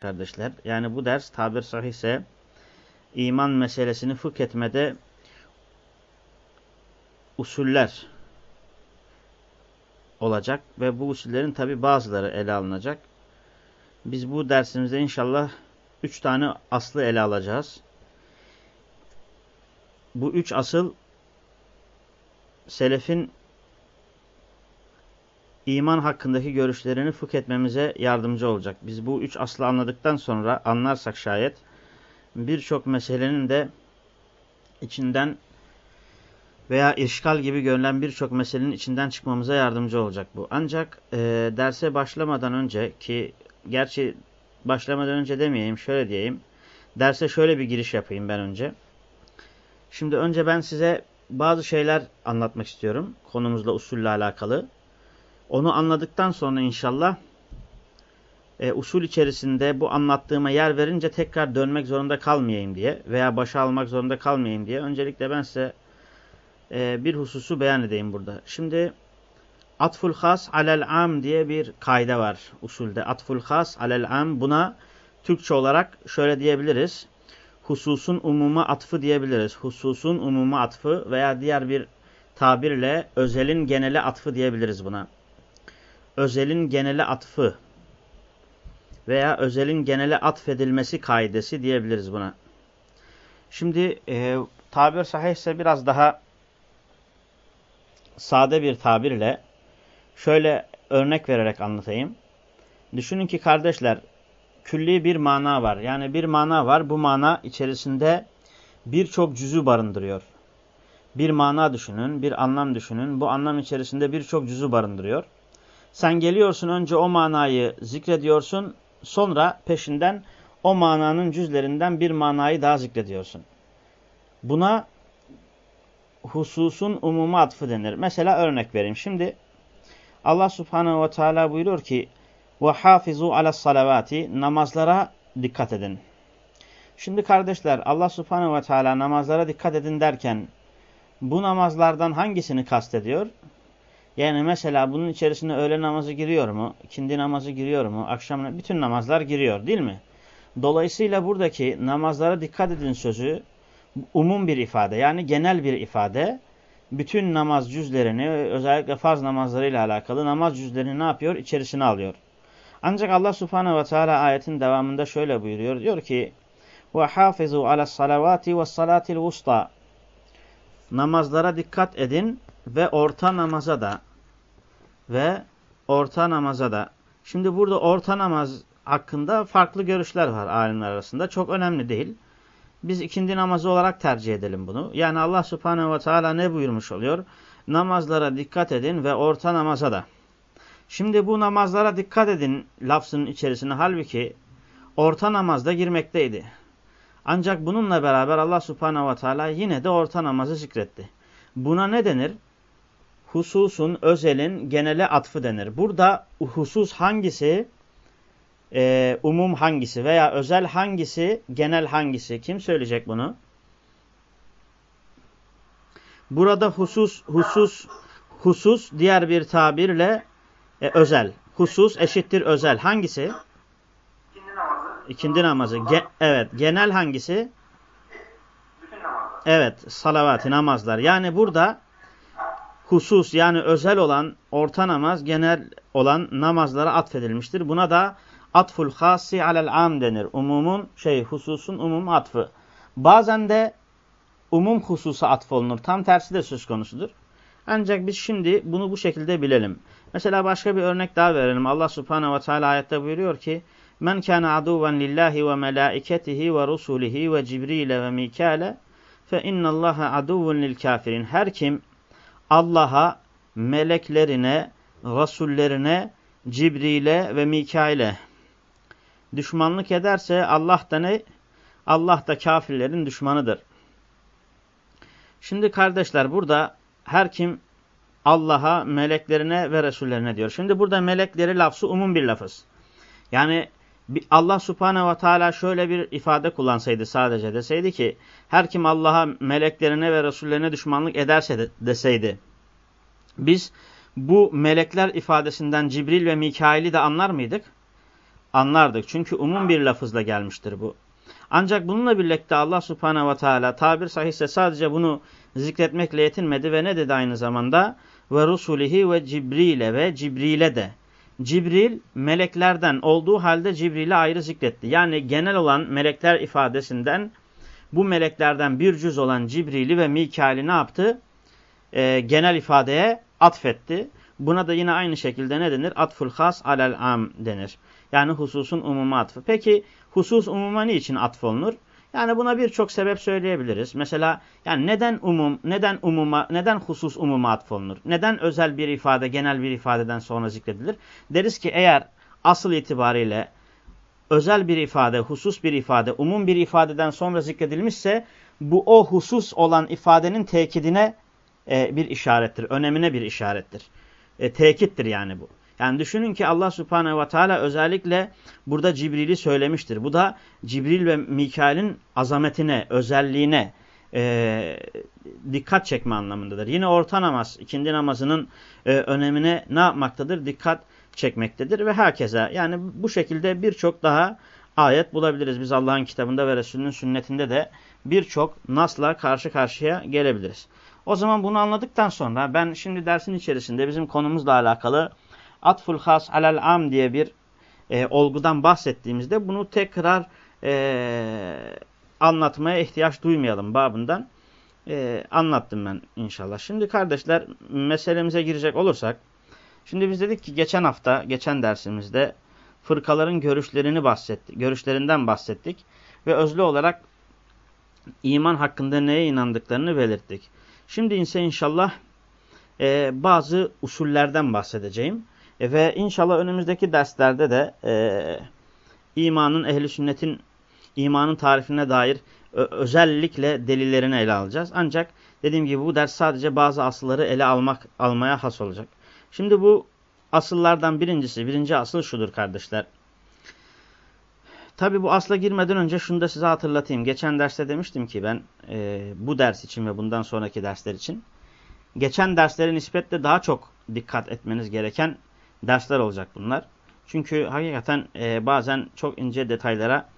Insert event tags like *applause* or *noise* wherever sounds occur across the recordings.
kardeşler. Yani bu ders tabir sahihse iman meselesini fıkh etmede usuller olacak ve bu usullerin tabi bazıları ele alınacak. Biz bu dersimizde inşallah üç tane aslı ele alacağız. Bu üç asıl selefin iman hakkındaki görüşlerini fıkh etmemize yardımcı olacak. Biz bu üç aslı anladıktan sonra anlarsak şayet birçok meselenin de içinden veya işgal gibi görülen birçok meselenin içinden çıkmamıza yardımcı olacak bu. Ancak e, derse başlamadan önce ki gerçi başlamadan önce demeyeyim şöyle diyeyim. Derse şöyle bir giriş yapayım ben önce. Şimdi önce ben size bazı şeyler anlatmak istiyorum konumuzla usulle alakalı. Onu anladıktan sonra inşallah e, usul içerisinde bu anlattığıma yer verince tekrar dönmek zorunda kalmayayım diye veya başa almak zorunda kalmayayım diye öncelikle ben size e, bir hususu beyan edeyim burada. Şimdi atful has alel am diye bir kaide var usulde. Atful has alel am buna Türkçe olarak şöyle diyebiliriz. Hususun umuma atfı diyebiliriz. Hususun umuma atfı veya diğer bir tabirle özelin genele atfı diyebiliriz buna özelin genele atfı veya özelin genele atfedilmesi kaidesi diyebiliriz buna. Şimdi e, tabir sahihse biraz daha sade bir tabirle şöyle örnek vererek anlatayım. Düşünün ki kardeşler külli bir mana var. Yani bir mana var. Bu mana içerisinde birçok cüzü barındırıyor. Bir mana düşünün, bir anlam düşünün. Bu anlam içerisinde birçok cüzü barındırıyor. Sen geliyorsun önce o manayı zikrediyorsun. Sonra peşinden o mananın cüzlerinden bir manayı daha zikrediyorsun. Buna hususun umuma atfı denir. Mesela örnek vereyim. Şimdi Allah subhanehu ve teala buyuruyor ki وَحَافِظُوا عَلَى الصَّلَوَاتِ Namazlara dikkat edin. Şimdi kardeşler Allah subhanehu ve teala namazlara dikkat edin derken bu namazlardan hangisini kastediyor? Yani mesela bunun içerisine öğle namazı giriyor mu? İkindi namazı giriyor mu? Akşam bütün namazlar giriyor değil mi? Dolayısıyla buradaki namazlara dikkat edin sözü umum bir ifade yani genel bir ifade. Bütün namaz cüzlerini özellikle farz namazlarıyla alakalı namaz cüzlerini ne yapıyor? İçerisine alıyor. Ancak Allah subhanehu ve teala ayetin devamında şöyle buyuruyor. Diyor ki وَحَافِظُوا عَلَى الصَّلَوَاتِ وَالصَّلَاتِ الْوُسْطَى Namazlara dikkat edin ve orta namaza da ve orta namaza da. Şimdi burada orta namaz hakkında farklı görüşler var alimler arasında. Çok önemli değil. Biz ikindi namazı olarak tercih edelim bunu. Yani Allah subhanehu ve teala ne buyurmuş oluyor? Namazlara dikkat edin ve orta namaza da. Şimdi bu namazlara dikkat edin lafzının içerisine halbuki orta namazda girmekteydi. Ancak bununla beraber Allah subhanehu ve teala yine de orta namazı zikretti. Buna ne denir? Hususun, özelin genele atfı denir. Burada husus hangisi, e, umum hangisi veya özel hangisi, genel hangisi? Kim söyleyecek bunu? Burada husus, husus, husus diğer bir tabirle e, özel. Husus eşittir özel. Hangisi? İkindi namazı. İkindi namazı. Ge evet. Genel hangisi? Bütün namazlar. Evet. Salavat, namazlar. Yani burada husus yani özel olan orta namaz genel olan namazlara atfedilmiştir. Buna da atful hasi alel am denir. Umumun şey hususun umum atfı. Bazen de umum hususa atfolunur. Tam tersi de söz konusudur. Ancak biz şimdi bunu bu şekilde bilelim. Mesela başka bir örnek daha verelim. Allah subhanehu ve teala ayette buyuruyor ki Men kana aduven lillahi ve melaiketihi ve rusulihi ve cibrile ve mikale fe innallaha aduvun lil kafirin. Her kim Allah'a, meleklerine, rasullerine, Cibril'e ve Mikail'e düşmanlık ederse Allah da ne? Allah da kafirlerin düşmanıdır. Şimdi kardeşler burada her kim Allah'a, meleklerine ve Resullerine diyor. Şimdi burada melekleri lafzı umum bir lafız. Yani Allah subhanehu ve teala şöyle bir ifade kullansaydı sadece deseydi ki her kim Allah'a, meleklerine ve Resullerine düşmanlık ederse de, deseydi biz bu melekler ifadesinden Cibril ve Mikail'i de anlar mıydık? anlardık. Çünkü umum bir lafızla gelmiştir bu. Ancak bununla birlikte Allah subhanehu ve teala tabir sahihse sadece bunu zikretmekle yetinmedi ve ne dedi aynı zamanda? Ve rusulihi ve Cibril'e ve Cibril'e de. Cibril meleklerden olduğu halde Cibril'e ayrı zikretti. Yani genel olan melekler ifadesinden bu meleklerden bir cüz olan Cibril'i ve Mikail'i ne yaptı? Ee, genel ifadeye atfetti. Buna da yine aynı şekilde ne denir? Atful has alel am denir. Yani hususun umuma atfı. Peki husus umuma niçin atfolunur? Yani buna birçok sebep söyleyebiliriz. Mesela yani neden umum, neden umuma, neden husus umuma atfolunur? Neden özel bir ifade genel bir ifadeden sonra zikredilir? Deriz ki eğer asıl itibariyle özel bir ifade, husus bir ifade, umum bir ifadeden sonra zikredilmişse bu o husus olan ifadenin tekidine e, bir işarettir, önemine bir işarettir. E, tekittir yani bu. Yani düşünün ki Allah subhanehu ve teala özellikle burada Cibril'i söylemiştir. Bu da Cibril ve Mikail'in azametine, özelliğine e, dikkat çekme anlamındadır. Yine orta namaz, ikindi namazının e, önemine ne yapmaktadır? Dikkat çekmektedir ve herkese. Yani bu şekilde birçok daha ayet bulabiliriz. Biz Allah'ın kitabında ve Resulünün sünnetinde de birçok nasla karşı karşıya gelebiliriz. O zaman bunu anladıktan sonra ben şimdi dersin içerisinde bizim konumuzla alakalı atful has alel am diye bir e, olgudan bahsettiğimizde bunu tekrar e, anlatmaya ihtiyaç duymayalım babından. E, anlattım ben inşallah. Şimdi kardeşler meselemize girecek olursak. Şimdi biz dedik ki geçen hafta, geçen dersimizde fırkaların görüşlerini bahsettik, görüşlerinden bahsettik. Ve özlü olarak iman hakkında neye inandıklarını belirttik. Şimdi ise inşallah e, bazı usullerden bahsedeceğim. E, ve inşallah önümüzdeki derslerde de e, imanın, ehli sünnetin imanın tarifine dair özellikle delillerini ele alacağız. Ancak dediğim gibi bu ders sadece bazı asılları ele almak almaya has olacak. Şimdi bu asıllardan birincisi, birinci asıl şudur kardeşler. Tabi bu asla girmeden önce şunu da size hatırlatayım. Geçen derste demiştim ki ben e, bu ders için ve bundan sonraki dersler için geçen derslere nispetle daha çok dikkat etmeniz gereken dersler olacak bunlar. Çünkü hakikaten e, bazen çok ince detaylara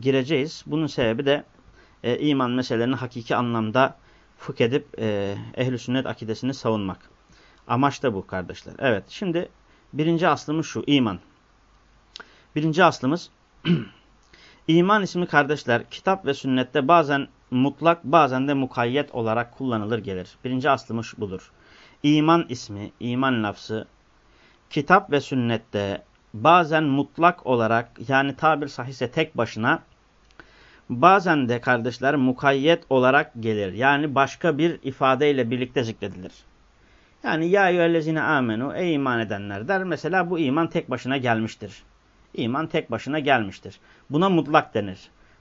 gireceğiz. Bunun sebebi de e, iman meselelerini hakiki anlamda fıkh edip e, ehl sünnet akidesini savunmak. Amaç da bu kardeşler. Evet şimdi birinci aslımız şu iman. Birinci aslımız *clears throat* iman ismi kardeşler kitap ve sünnette bazen mutlak bazen de mukayyet olarak kullanılır gelir. Birinci aslımız budur. İman ismi, iman lafzı kitap ve sünnette bazen mutlak olarak yani tabir sahihse tek başına bazen de kardeşler mukayyet olarak gelir. Yani başka bir ifadeyle birlikte zikredilir. Yani ya eyyühellezine amenu ey iman edenler der. Mesela bu iman tek başına gelmiştir. İman tek başına gelmiştir. Buna mutlak denir.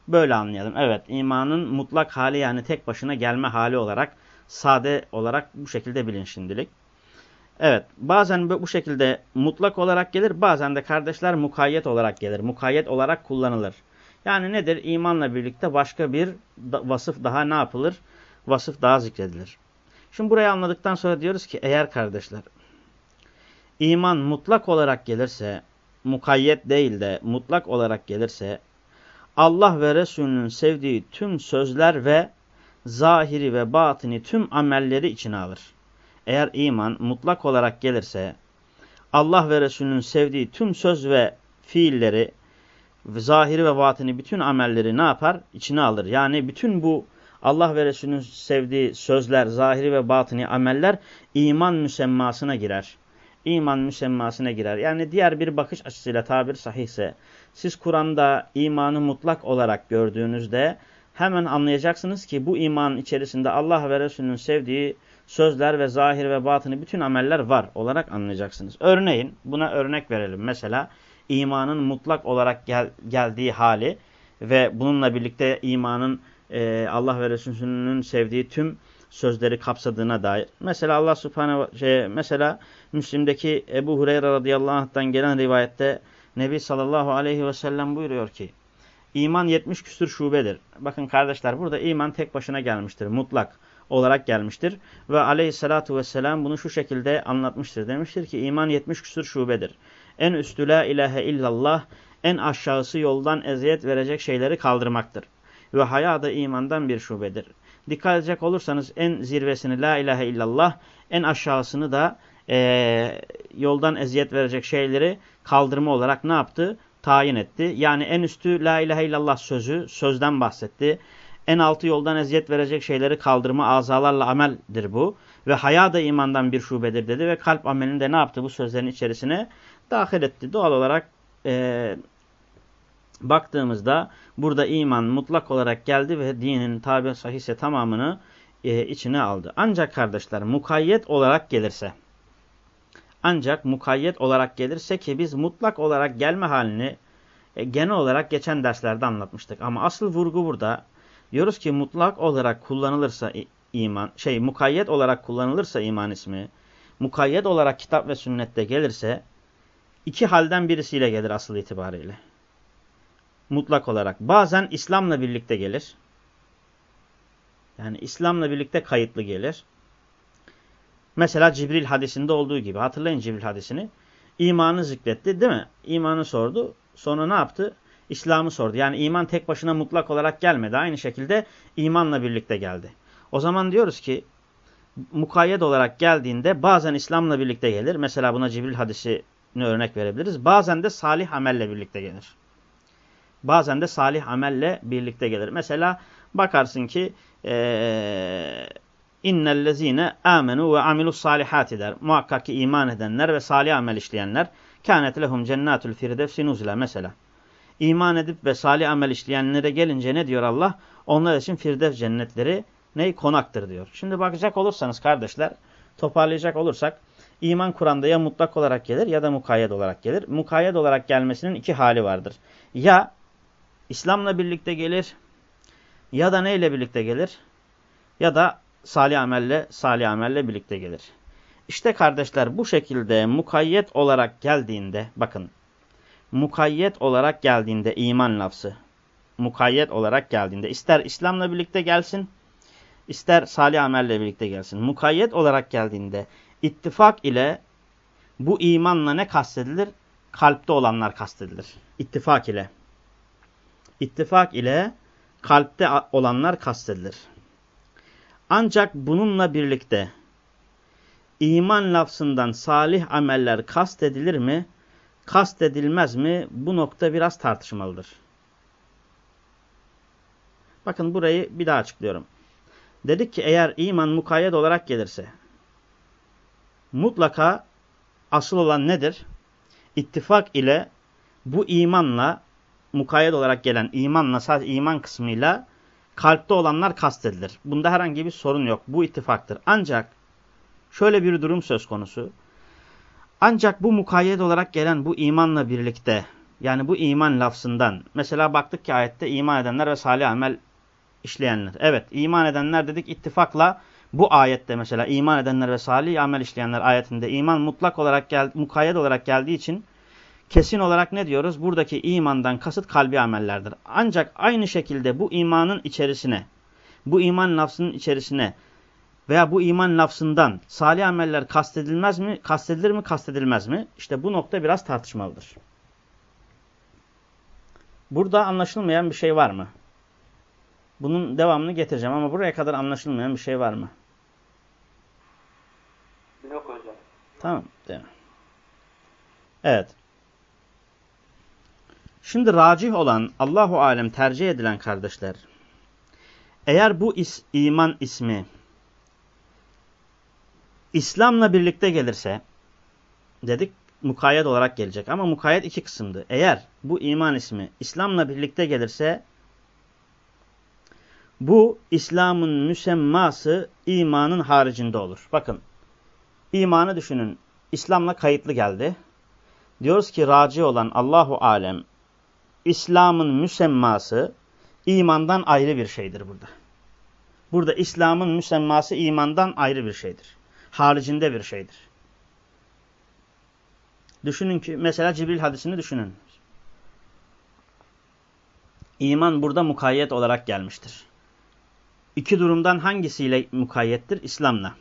Böyle anlayalım. Evet imanın mutlak hali yani tek başına gelme hali olarak sade olarak bu şekilde bilin şimdilik. Evet bazen bu şekilde mutlak olarak gelir bazen de kardeşler mukayyet olarak gelir. Mukayyet olarak kullanılır. Yani nedir? İmanla birlikte başka bir vasıf daha ne yapılır? Vasıf daha zikredilir. Şimdi burayı anladıktan sonra diyoruz ki eğer kardeşler iman mutlak olarak gelirse mukayyet değil de mutlak olarak gelirse Allah ve Resulünün sevdiği tüm sözler ve zahiri ve batini tüm amelleri içine alır. Eğer iman mutlak olarak gelirse Allah ve Resulünün sevdiği tüm söz ve fiilleri zahiri ve batini bütün amelleri ne yapar? İçine alır. Yani bütün bu Allah ve Resulünün sevdiği sözler, zahiri ve batini ameller iman müsemmasına girer. İman müsemmasına girer. Yani diğer bir bakış açısıyla tabir sahihse siz Kur'an'da imanı mutlak olarak gördüğünüzde hemen anlayacaksınız ki bu iman içerisinde Allah ve Resulünün sevdiği sözler ve zahir ve batını bütün ameller var olarak anlayacaksınız. Örneğin buna örnek verelim. Mesela imanın mutlak olarak gel geldiği hali ve bununla birlikte imanın e, Allah ve Resulünün sevdiği tüm sözleri kapsadığına dair. Mesela Allah Subhanahu şey, mesela Müslim'deki Ebu Hureyre radıyallahu anh'tan gelen rivayette Nebi sallallahu aleyhi ve sellem buyuruyor ki iman 70 küsür şubedir. Bakın kardeşler burada iman tek başına gelmiştir. Mutlak olarak gelmiştir. Ve aleyhissalatu vesselam bunu şu şekilde anlatmıştır. Demiştir ki iman 70 küsur şubedir. En üstü la ilahe illallah, en aşağısı yoldan eziyet verecek şeyleri kaldırmaktır. Ve haya da imandan bir şubedir. Dikkat edecek olursanız en zirvesini la ilahe illallah, en aşağısını da e, yoldan eziyet verecek şeyleri kaldırma olarak ne yaptı? Tayin etti. Yani en üstü la ilahe illallah sözü, sözden bahsetti. En altı yoldan eziyet verecek şeyleri kaldırma azalarla ameldir bu. Ve haya da imandan bir şubedir dedi ve kalp amelini de ne yaptı bu sözlerin içerisine dahil etti. Doğal olarak e, baktığımızda burada iman mutlak olarak geldi ve dinin tabi sahihse tamamını e, içine aldı. Ancak kardeşler mukayyet olarak gelirse ancak mukayyet olarak gelirse ki biz mutlak olarak gelme halini e, genel olarak geçen derslerde anlatmıştık. Ama asıl vurgu burada diyoruz ki mutlak olarak kullanılırsa iman, şey mukayyet olarak kullanılırsa iman ismi, mukayyet olarak kitap ve sünnette gelirse iki halden birisiyle gelir asıl itibariyle. Mutlak olarak. Bazen İslam'la birlikte gelir. Yani İslam'la birlikte kayıtlı gelir. Mesela Cibril hadisinde olduğu gibi. Hatırlayın Cibril hadisini. İmanı zikretti değil mi? İmanı sordu. Sonra ne yaptı? İslam'ı sordu. Yani iman tek başına mutlak olarak gelmedi. Aynı şekilde imanla birlikte geldi. O zaman diyoruz ki mukayyet olarak geldiğinde bazen İslam'la birlikte gelir. Mesela buna Cibril hadisini örnek verebiliriz. Bazen de salih amelle birlikte gelir. Bazen de salih amelle birlikte gelir. Mesela bakarsın ki ee, innellezine amenu ve amilus salihati der. Muhakkak ki iman edenler ve salih amel işleyenler kânet lehum cennatul firdevsi nuzula mesela. İman edip ve salih amel işleyenlere gelince ne diyor Allah? Onlar için firdevs cennetleri ne konaktır diyor. Şimdi bakacak olursanız kardeşler toparlayacak olursak iman Kur'an'da ya mutlak olarak gelir ya da mukayyet olarak gelir. Mukayyet olarak gelmesinin iki hali vardır. Ya İslam'la birlikte gelir ya da neyle birlikte gelir ya da salih amelle salih amelle birlikte gelir. İşte kardeşler bu şekilde mukayyet olarak geldiğinde bakın mukayyet olarak geldiğinde iman lafzı mukayyet olarak geldiğinde ister İslam'la birlikte gelsin ister salih amelle birlikte gelsin. Mukayyet olarak geldiğinde ittifak ile bu imanla ne kastedilir? Kalpte olanlar kastedilir. İttifak ile. İttifak ile kalpte olanlar kastedilir. Ancak bununla birlikte iman lafzından salih ameller kastedilir mi? Kastedilmez mi? Bu nokta biraz tartışmalıdır. Bakın burayı bir daha açıklıyorum. Dedik ki eğer iman mukayyet olarak gelirse mutlaka asıl olan nedir? İttifak ile bu imanla mukayyet olarak gelen imanla sadece iman kısmıyla kalpte olanlar kastedilir. Bunda herhangi bir sorun yok. Bu ittifaktır. Ancak şöyle bir durum söz konusu. Ancak bu mukayyet olarak gelen bu imanla birlikte yani bu iman lafzından mesela baktık ki ayette iman edenler ve salih amel işleyenler. Evet iman edenler dedik ittifakla bu ayette mesela iman edenler ve salih amel işleyenler ayetinde iman mutlak olarak gel, mukayyet olarak geldiği için kesin olarak ne diyoruz? Buradaki imandan kasıt kalbi amellerdir. Ancak aynı şekilde bu imanın içerisine, bu iman lafzının içerisine veya bu iman lafzından salih ameller kastedilmez mi? Kastedilir mi? Kastedilmez mi? İşte bu nokta biraz tartışmalıdır. Burada anlaşılmayan bir şey var mı? Bunun devamını getireceğim ama buraya kadar anlaşılmayan bir şey var mı? Yok hocam. Tamam. Değil mi? Evet. Şimdi racih olan Allahu alem tercih edilen kardeşler eğer bu is, iman ismi İslam'la birlikte gelirse dedik mukayyet olarak gelecek ama mukayyet iki kısımdı. Eğer bu iman ismi İslam'la birlikte gelirse bu İslam'ın müsemması imanın haricinde olur. Bakın imanı düşünün. İslam'la kayıtlı geldi. Diyoruz ki raci olan Allahu Alem İslam'ın müsemması imandan ayrı bir şeydir burada. Burada İslam'ın müsemması imandan ayrı bir şeydir. Haricinde bir şeydir. Düşünün ki mesela Cibril hadisini düşünün. İman burada mukayyet olarak gelmiştir. İki durumdan hangisiyle mukayyettir? İslam'la.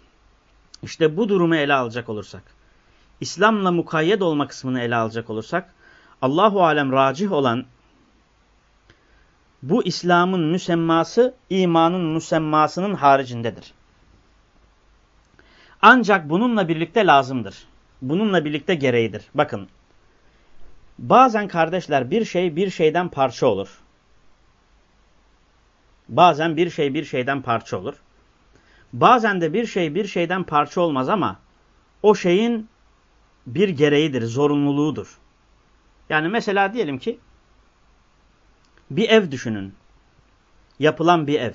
İşte bu durumu ele alacak olursak. İslam'la mukayyet olma kısmını ele alacak olursak Allahu alem racih olan bu İslam'ın müsemması imanın müsemmasının haricindedir. Ancak bununla birlikte lazımdır. Bununla birlikte gereğidir. Bakın. Bazen kardeşler bir şey bir şeyden parça olur. Bazen bir şey bir şeyden parça olur. Bazen de bir şey bir şeyden parça olmaz ama o şeyin bir gereğidir, zorunluluğudur. Yani mesela diyelim ki bir ev düşünün. Yapılan bir ev.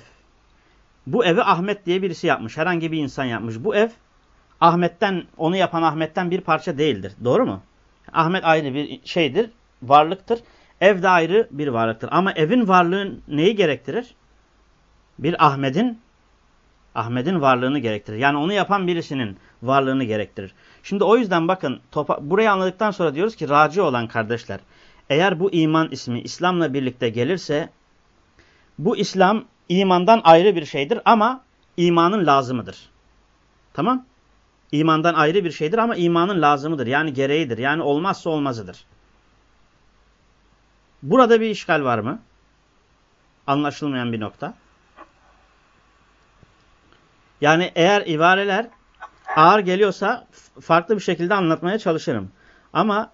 Bu evi Ahmet diye birisi yapmış. Herhangi bir insan yapmış. Bu ev Ahmet'ten, onu yapan Ahmet'ten bir parça değildir. Doğru mu? Ahmet ayrı bir şeydir, varlıktır. Ev de ayrı bir varlıktır. Ama evin varlığı neyi gerektirir? Bir Ahmet'in Ahmet'in varlığını gerektirir. Yani onu yapan birisinin varlığını gerektirir. Şimdi o yüzden bakın topa, burayı anladıktan sonra diyoruz ki raci olan kardeşler. Eğer bu iman ismi İslam'la birlikte gelirse bu İslam imandan ayrı bir şeydir ama imanın lazımıdır. Tamam? İmandan ayrı bir şeydir ama imanın lazımıdır. Yani gereğidir. Yani olmazsa olmazıdır. Burada bir işgal var mı? Anlaşılmayan bir nokta. Yani eğer ibareler ağır geliyorsa farklı bir şekilde anlatmaya çalışırım. Ama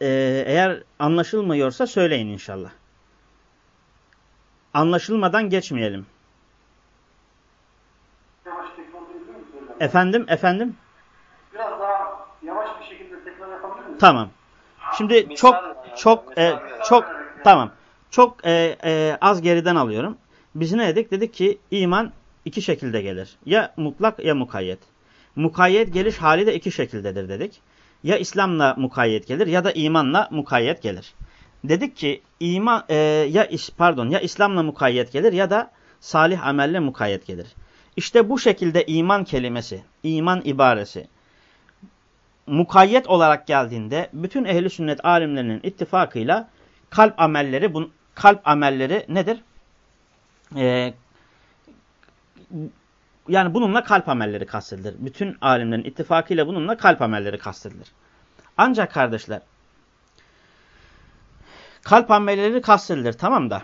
e, eğer anlaşılmıyorsa söyleyin inşallah. Anlaşılmadan geçmeyelim. Efendim, efendim? Biraz daha yavaş bir şekilde tekrar yapabilir misiniz? Tamam. Şimdi Misal çok yani, çok misal e, yani. çok tamam. Çok e, e, az geriden alıyorum. Biz ne dedik? Dedik ki iman iki şekilde gelir. Ya mutlak ya mukayyet. Mukayyet geliş hali de iki şekildedir dedik. Ya İslam'la mukayyet gelir ya da imanla mukayyet gelir. Dedik ki iman e, ya pardon ya İslam'la mukayyet gelir ya da salih amelle mukayyet gelir. İşte bu şekilde iman kelimesi, iman ibaresi mukayyet olarak geldiğinde bütün ehli sünnet alimlerinin ittifakıyla kalp amelleri bu kalp amelleri nedir? Ee, yani bununla kalp amelleri kastedilir. Bütün alimlerin ittifakıyla bununla kalp amelleri kastedilir. Ancak kardeşler kalp amelleri kastedilir tamam da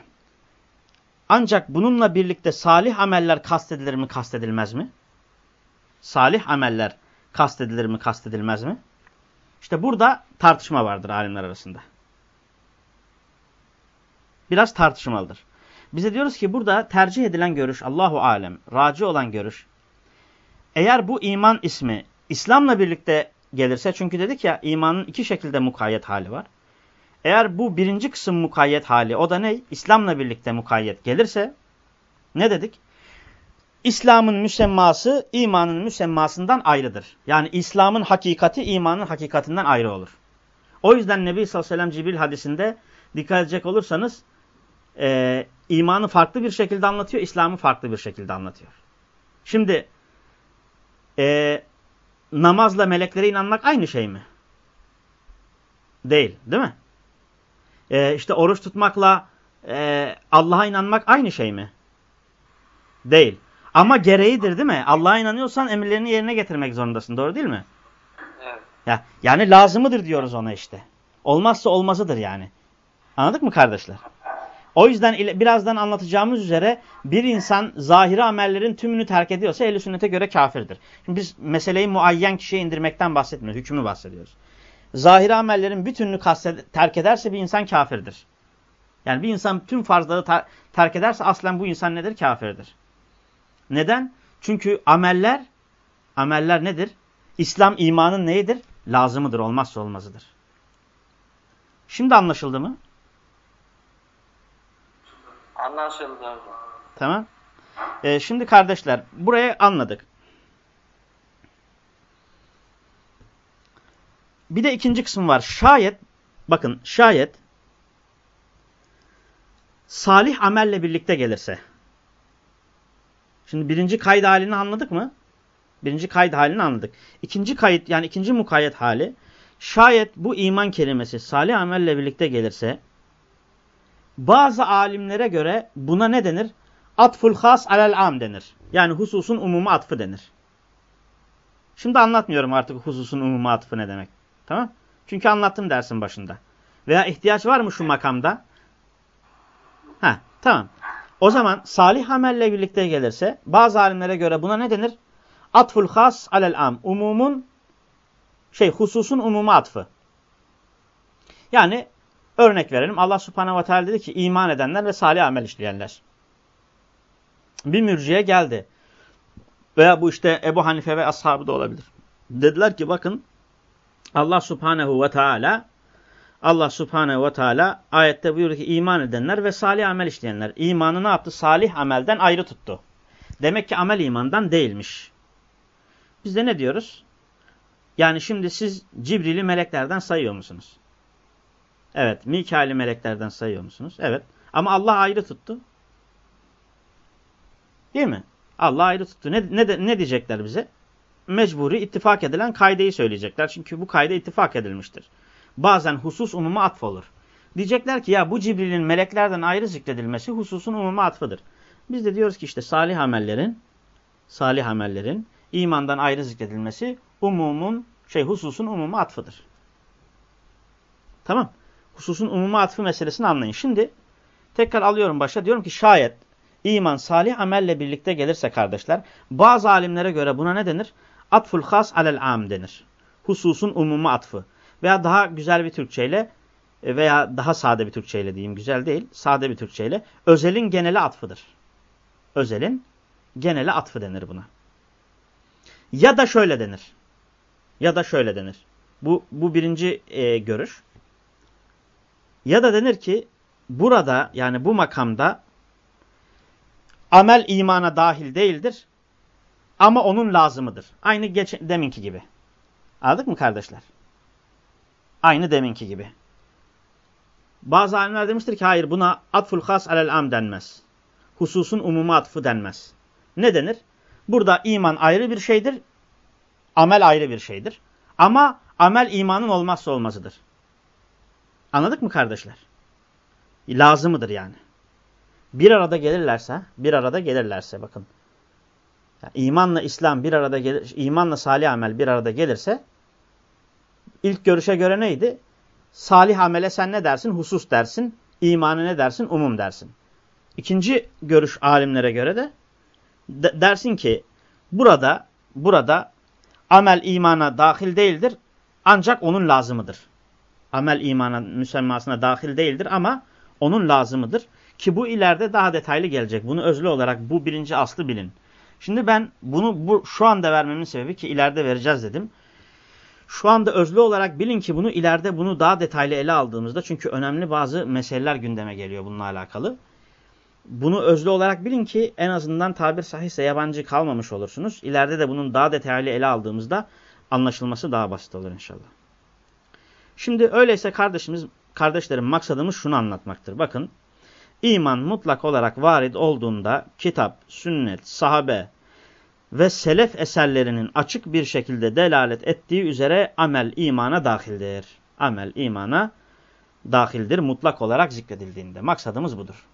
ancak bununla birlikte salih ameller kastedilir mi kastedilmez mi? Salih ameller kastedilir mi kastedilmez mi? İşte burada tartışma vardır alimler arasında. Biraz tartışmalıdır. Bize diyoruz ki burada tercih edilen görüş Allahu alem, raci olan görüş. Eğer bu iman ismi İslam'la birlikte gelirse çünkü dedik ya imanın iki şekilde mukayyet hali var. Eğer bu birinci kısım mukayyet hali o da ne? İslam'la birlikte mukayyet gelirse ne dedik? İslam'ın müsemması imanın müsemmasından ayrıdır. Yani İslam'ın hakikati imanın hakikatinden ayrı olur. O yüzden Nebi sallallahu aleyhi ve sellem Cibril hadisinde dikkat edecek olursanız e, imanı farklı bir şekilde anlatıyor, İslam'ı farklı bir şekilde anlatıyor. Şimdi e, namazla meleklere inanmak aynı şey mi? Değil, değil mi? E, işte oruç tutmakla e, Allah'a inanmak aynı şey mi? Değil. Ama gereğidir değil mi? Allah'a inanıyorsan emirlerini yerine getirmek zorundasın. Doğru değil mi? Evet. Ya, yani lazımıdır diyoruz ona işte. Olmazsa olmazıdır yani. Anladık mı kardeşler? O yüzden birazdan anlatacağımız üzere bir insan zahiri amellerin tümünü terk ediyorsa ehl sünnete göre kafirdir. Şimdi biz meseleyi muayyen kişiye indirmekten bahsetmiyoruz. Hükmü bahsediyoruz. Zahiri amellerin bütününü terk ederse bir insan kafirdir. Yani bir insan tüm farzları terk ederse aslen bu insan nedir? Kafirdir. Neden? Çünkü ameller, ameller nedir? İslam imanın neyidir? Lazımıdır, olmazsa olmazıdır. Şimdi anlaşıldı mı? Anlaşıldı. Tamam. Ee, şimdi kardeşler, burayı anladık. Bir de ikinci kısım var. Şayet, bakın şayet salih amelle birlikte gelirse. Şimdi birinci kayıt halini anladık mı? Birinci kayıt halini anladık. İkinci kayıt yani ikinci mukayyet hali. Şayet bu iman kelimesi salih amelle birlikte gelirse bazı alimlere göre buna ne denir? Atful has alel am denir. Yani hususun umumu atfı denir. Şimdi anlatmıyorum artık hususun umumu atfı ne demek. Tamam? Çünkü anlattım dersin başında. Veya ihtiyaç var mı şu makamda? Ha, tamam. O zaman salih amelle birlikte gelirse bazı alimlere göre buna ne denir? Atful has alel am. Umumun şey hususun umuma atfı. Yani örnek verelim. Allah subhanehu ve teala dedi ki iman edenler ve salih amel işleyenler. Bir mürciye geldi. Veya bu işte Ebu Hanife ve ashabı da olabilir. Dediler ki bakın Allah subhanehu ve teala Allah subhanehu ve teala ayette buyuruyor ki iman edenler ve salih amel işleyenler. İmanı ne yaptı? Salih amelden ayrı tuttu. Demek ki amel imandan değilmiş. Biz de ne diyoruz? Yani şimdi siz Cibril'i meleklerden sayıyor musunuz? Evet. Mikail'i meleklerden sayıyor musunuz? Evet. Ama Allah ayrı tuttu. Değil mi? Allah ayrı tuttu. Ne, ne, ne diyecekler bize? Mecburi ittifak edilen kaydeyi söyleyecekler. Çünkü bu kayda ittifak edilmiştir. Bazen husus umuma atf olur. Diyecekler ki ya bu Cibril'in meleklerden ayrı zikredilmesi hususun umuma atfıdır. Biz de diyoruz ki işte salih amellerin salih amellerin imandan ayrı zikredilmesi umumun şey hususun umuma atfıdır. Tamam. Hususun umuma atfı meselesini anlayın. Şimdi tekrar alıyorum başa. Diyorum ki şayet iman salih amelle birlikte gelirse kardeşler bazı alimlere göre buna ne denir? Atful has alel am denir. Hususun umuma atfı. Veya daha güzel bir Türkçeyle e, veya daha sade bir Türkçeyle diyeyim. Güzel değil. Sade bir Türkçeyle. Özelin geneli atfıdır. Özelin geneli atfı denir buna. Ya da şöyle denir. Ya da şöyle denir. Bu, bu birinci e, görüş. Ya da denir ki burada yani bu makamda amel imana dahil değildir ama onun lazımıdır. Aynı geç, deminki gibi. Anladık mı kardeşler? Aynı deminki gibi. Bazı alimler demiştir ki hayır buna atful has alel am denmez. Hususun umuma atfı denmez. Ne denir? Burada iman ayrı bir şeydir, amel ayrı bir şeydir. Ama amel imanın olmazsa olmazıdır. Anladık mı kardeşler? Lazımıdır yani. Bir arada gelirlerse, bir arada gelirlerse bakın. Yani imanla İslam bir arada gelir, imanla salih amel bir arada gelirse ilk görüşe göre neydi? Salih amele sen ne dersin? Husus dersin. İmanı ne dersin? Umum dersin. İkinci görüş alimlere göre de, de dersin ki burada burada amel imana dahil değildir ancak onun lazımıdır. Amel imana müsemmasına dahil değildir ama onun lazımıdır. Ki bu ileride daha detaylı gelecek. Bunu özlü olarak bu birinci aslı bilin. Şimdi ben bunu bu, şu anda vermemin sebebi ki ileride vereceğiz dedim. Şu anda özlü olarak bilin ki bunu ileride bunu daha detaylı ele aldığımızda çünkü önemli bazı meseleler gündeme geliyor bununla alakalı. Bunu özlü olarak bilin ki en azından tabir sahihse yabancı kalmamış olursunuz. İleride de bunun daha detaylı ele aldığımızda anlaşılması daha basit olur inşallah. Şimdi öyleyse kardeşimiz, kardeşlerim maksadımız şunu anlatmaktır. Bakın iman mutlak olarak varid olduğunda kitap, sünnet, sahabe ve selef eserlerinin açık bir şekilde delalet ettiği üzere amel imana dahildir. Amel imana dahildir mutlak olarak zikredildiğinde. Maksadımız budur.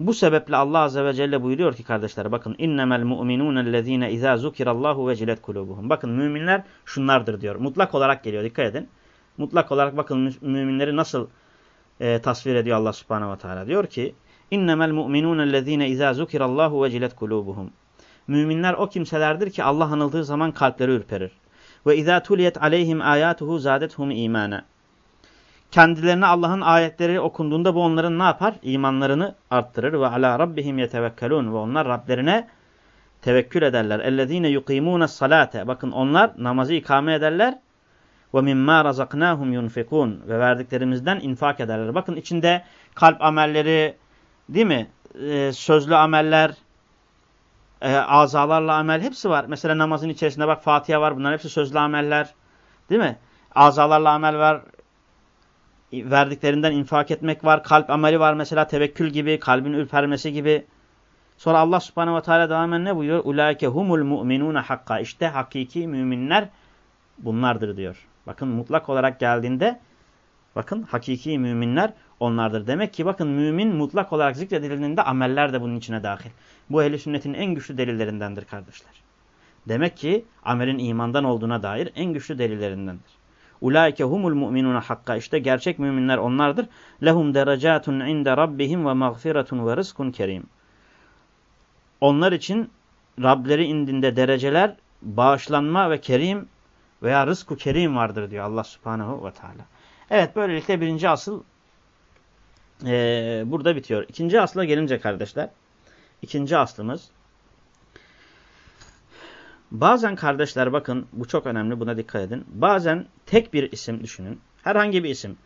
Bu sebeple Allah Azze ve Celle buyuruyor ki kardeşler bakın innemel mu'minûnellezîne izâ zukirallahu vecilet kulûbuhum. Bakın müminler şunlardır diyor. Mutlak olarak geliyor dikkat edin. Mutlak olarak bakın müminleri nasıl e, tasvir ediyor Allah Subhanahu ve Teala. Diyor ki innemel mu'minûnellezîne izâ zukirallahu vecilet kulûbuhum. Müminler o kimselerdir ki Allah anıldığı zaman kalpleri ürperir. Ve izâ tuliyet aleyhim âyâtuhu zâdethum imâna. Kendilerine Allah'ın ayetleri okunduğunda bu onların ne yapar? İmanlarını arttırır. Ve alâ rabbihim yetevekkelûn. Ve onlar Rablerine tevekkül ederler. Ellezîne yukîmûne salâte. Bakın onlar namazı ikame ederler. Mimmâ razaknâhum yunfikûn. Ve verdiklerimizden infak ederler. Bakın içinde kalp amelleri, değil mi? Ee, sözlü ameller, e, azalarla amel hepsi var. Mesela namazın içerisinde bak Fatiha var. Bunlar hepsi sözlü ameller. Değil mi? Azalarla amel var. Verdiklerinden infak etmek var. Kalp ameli var. Mesela tevekkül gibi, kalbin ürpermesi gibi. Sonra Allah subhanehu ve teala devamen ne buyuruyor? Ulaike humul mu'minune hakka. İşte hakiki müminler bunlardır diyor. Bakın mutlak olarak geldiğinde bakın hakiki müminler onlardır. Demek ki bakın mümin mutlak olarak zikredildiğinde ameller de bunun içine dahil. Bu ehli sünnetin en güçlü delillerindendir kardeşler. Demek ki amelin imandan olduğuna dair en güçlü delillerindendir. Ulaike humul mu'minuna hakka. İşte gerçek müminler onlardır. Lehum derecatun inde rabbihim ve mağfiretun ve rızkun kerim. Onlar için Rableri indinde dereceler, bağışlanma ve kerim veya rızku kerim vardır diyor Allah subhanehu ve teala. Evet böylelikle birinci asıl e, burada bitiyor. İkinci asla gelince kardeşler. İkinci aslımız. Bazen kardeşler bakın bu çok önemli buna dikkat edin. Bazen tek bir isim düşünün. Herhangi bir isim.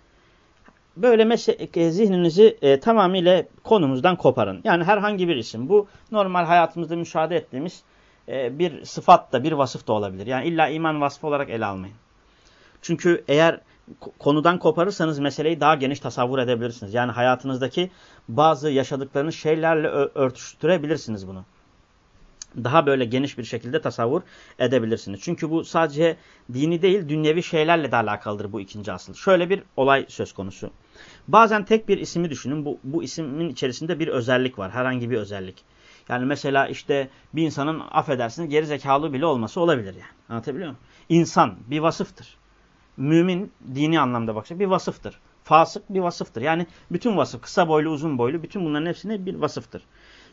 Böyle e, zihninizi e, tamamıyla konumuzdan koparın. Yani herhangi bir isim. Bu normal hayatımızda müşahede ettiğimiz e, bir sıfat da bir vasıf da olabilir. Yani illa iman vasfı olarak ele almayın. Çünkü eğer konudan koparırsanız meseleyi daha geniş tasavvur edebilirsiniz. Yani hayatınızdaki bazı yaşadıklarınız şeylerle örtüştürebilirsiniz bunu. Daha böyle geniş bir şekilde tasavvur edebilirsiniz. Çünkü bu sadece dini değil dünyevi şeylerle de alakalıdır bu ikinci asıl. Şöyle bir olay söz konusu. Bazen tek bir ismi düşünün. Bu, bu ismin içerisinde bir özellik var. Herhangi bir özellik. Yani mesela işte bir insanın affedersiniz geri zekalı bile olması olabilir yani. Anlatabiliyor muyum? İnsan bir vasıftır. Mümin dini anlamda bakacak bir vasıftır. Fasık bir vasıftır. Yani bütün vasıf kısa boylu uzun boylu bütün bunların hepsine bir vasıftır.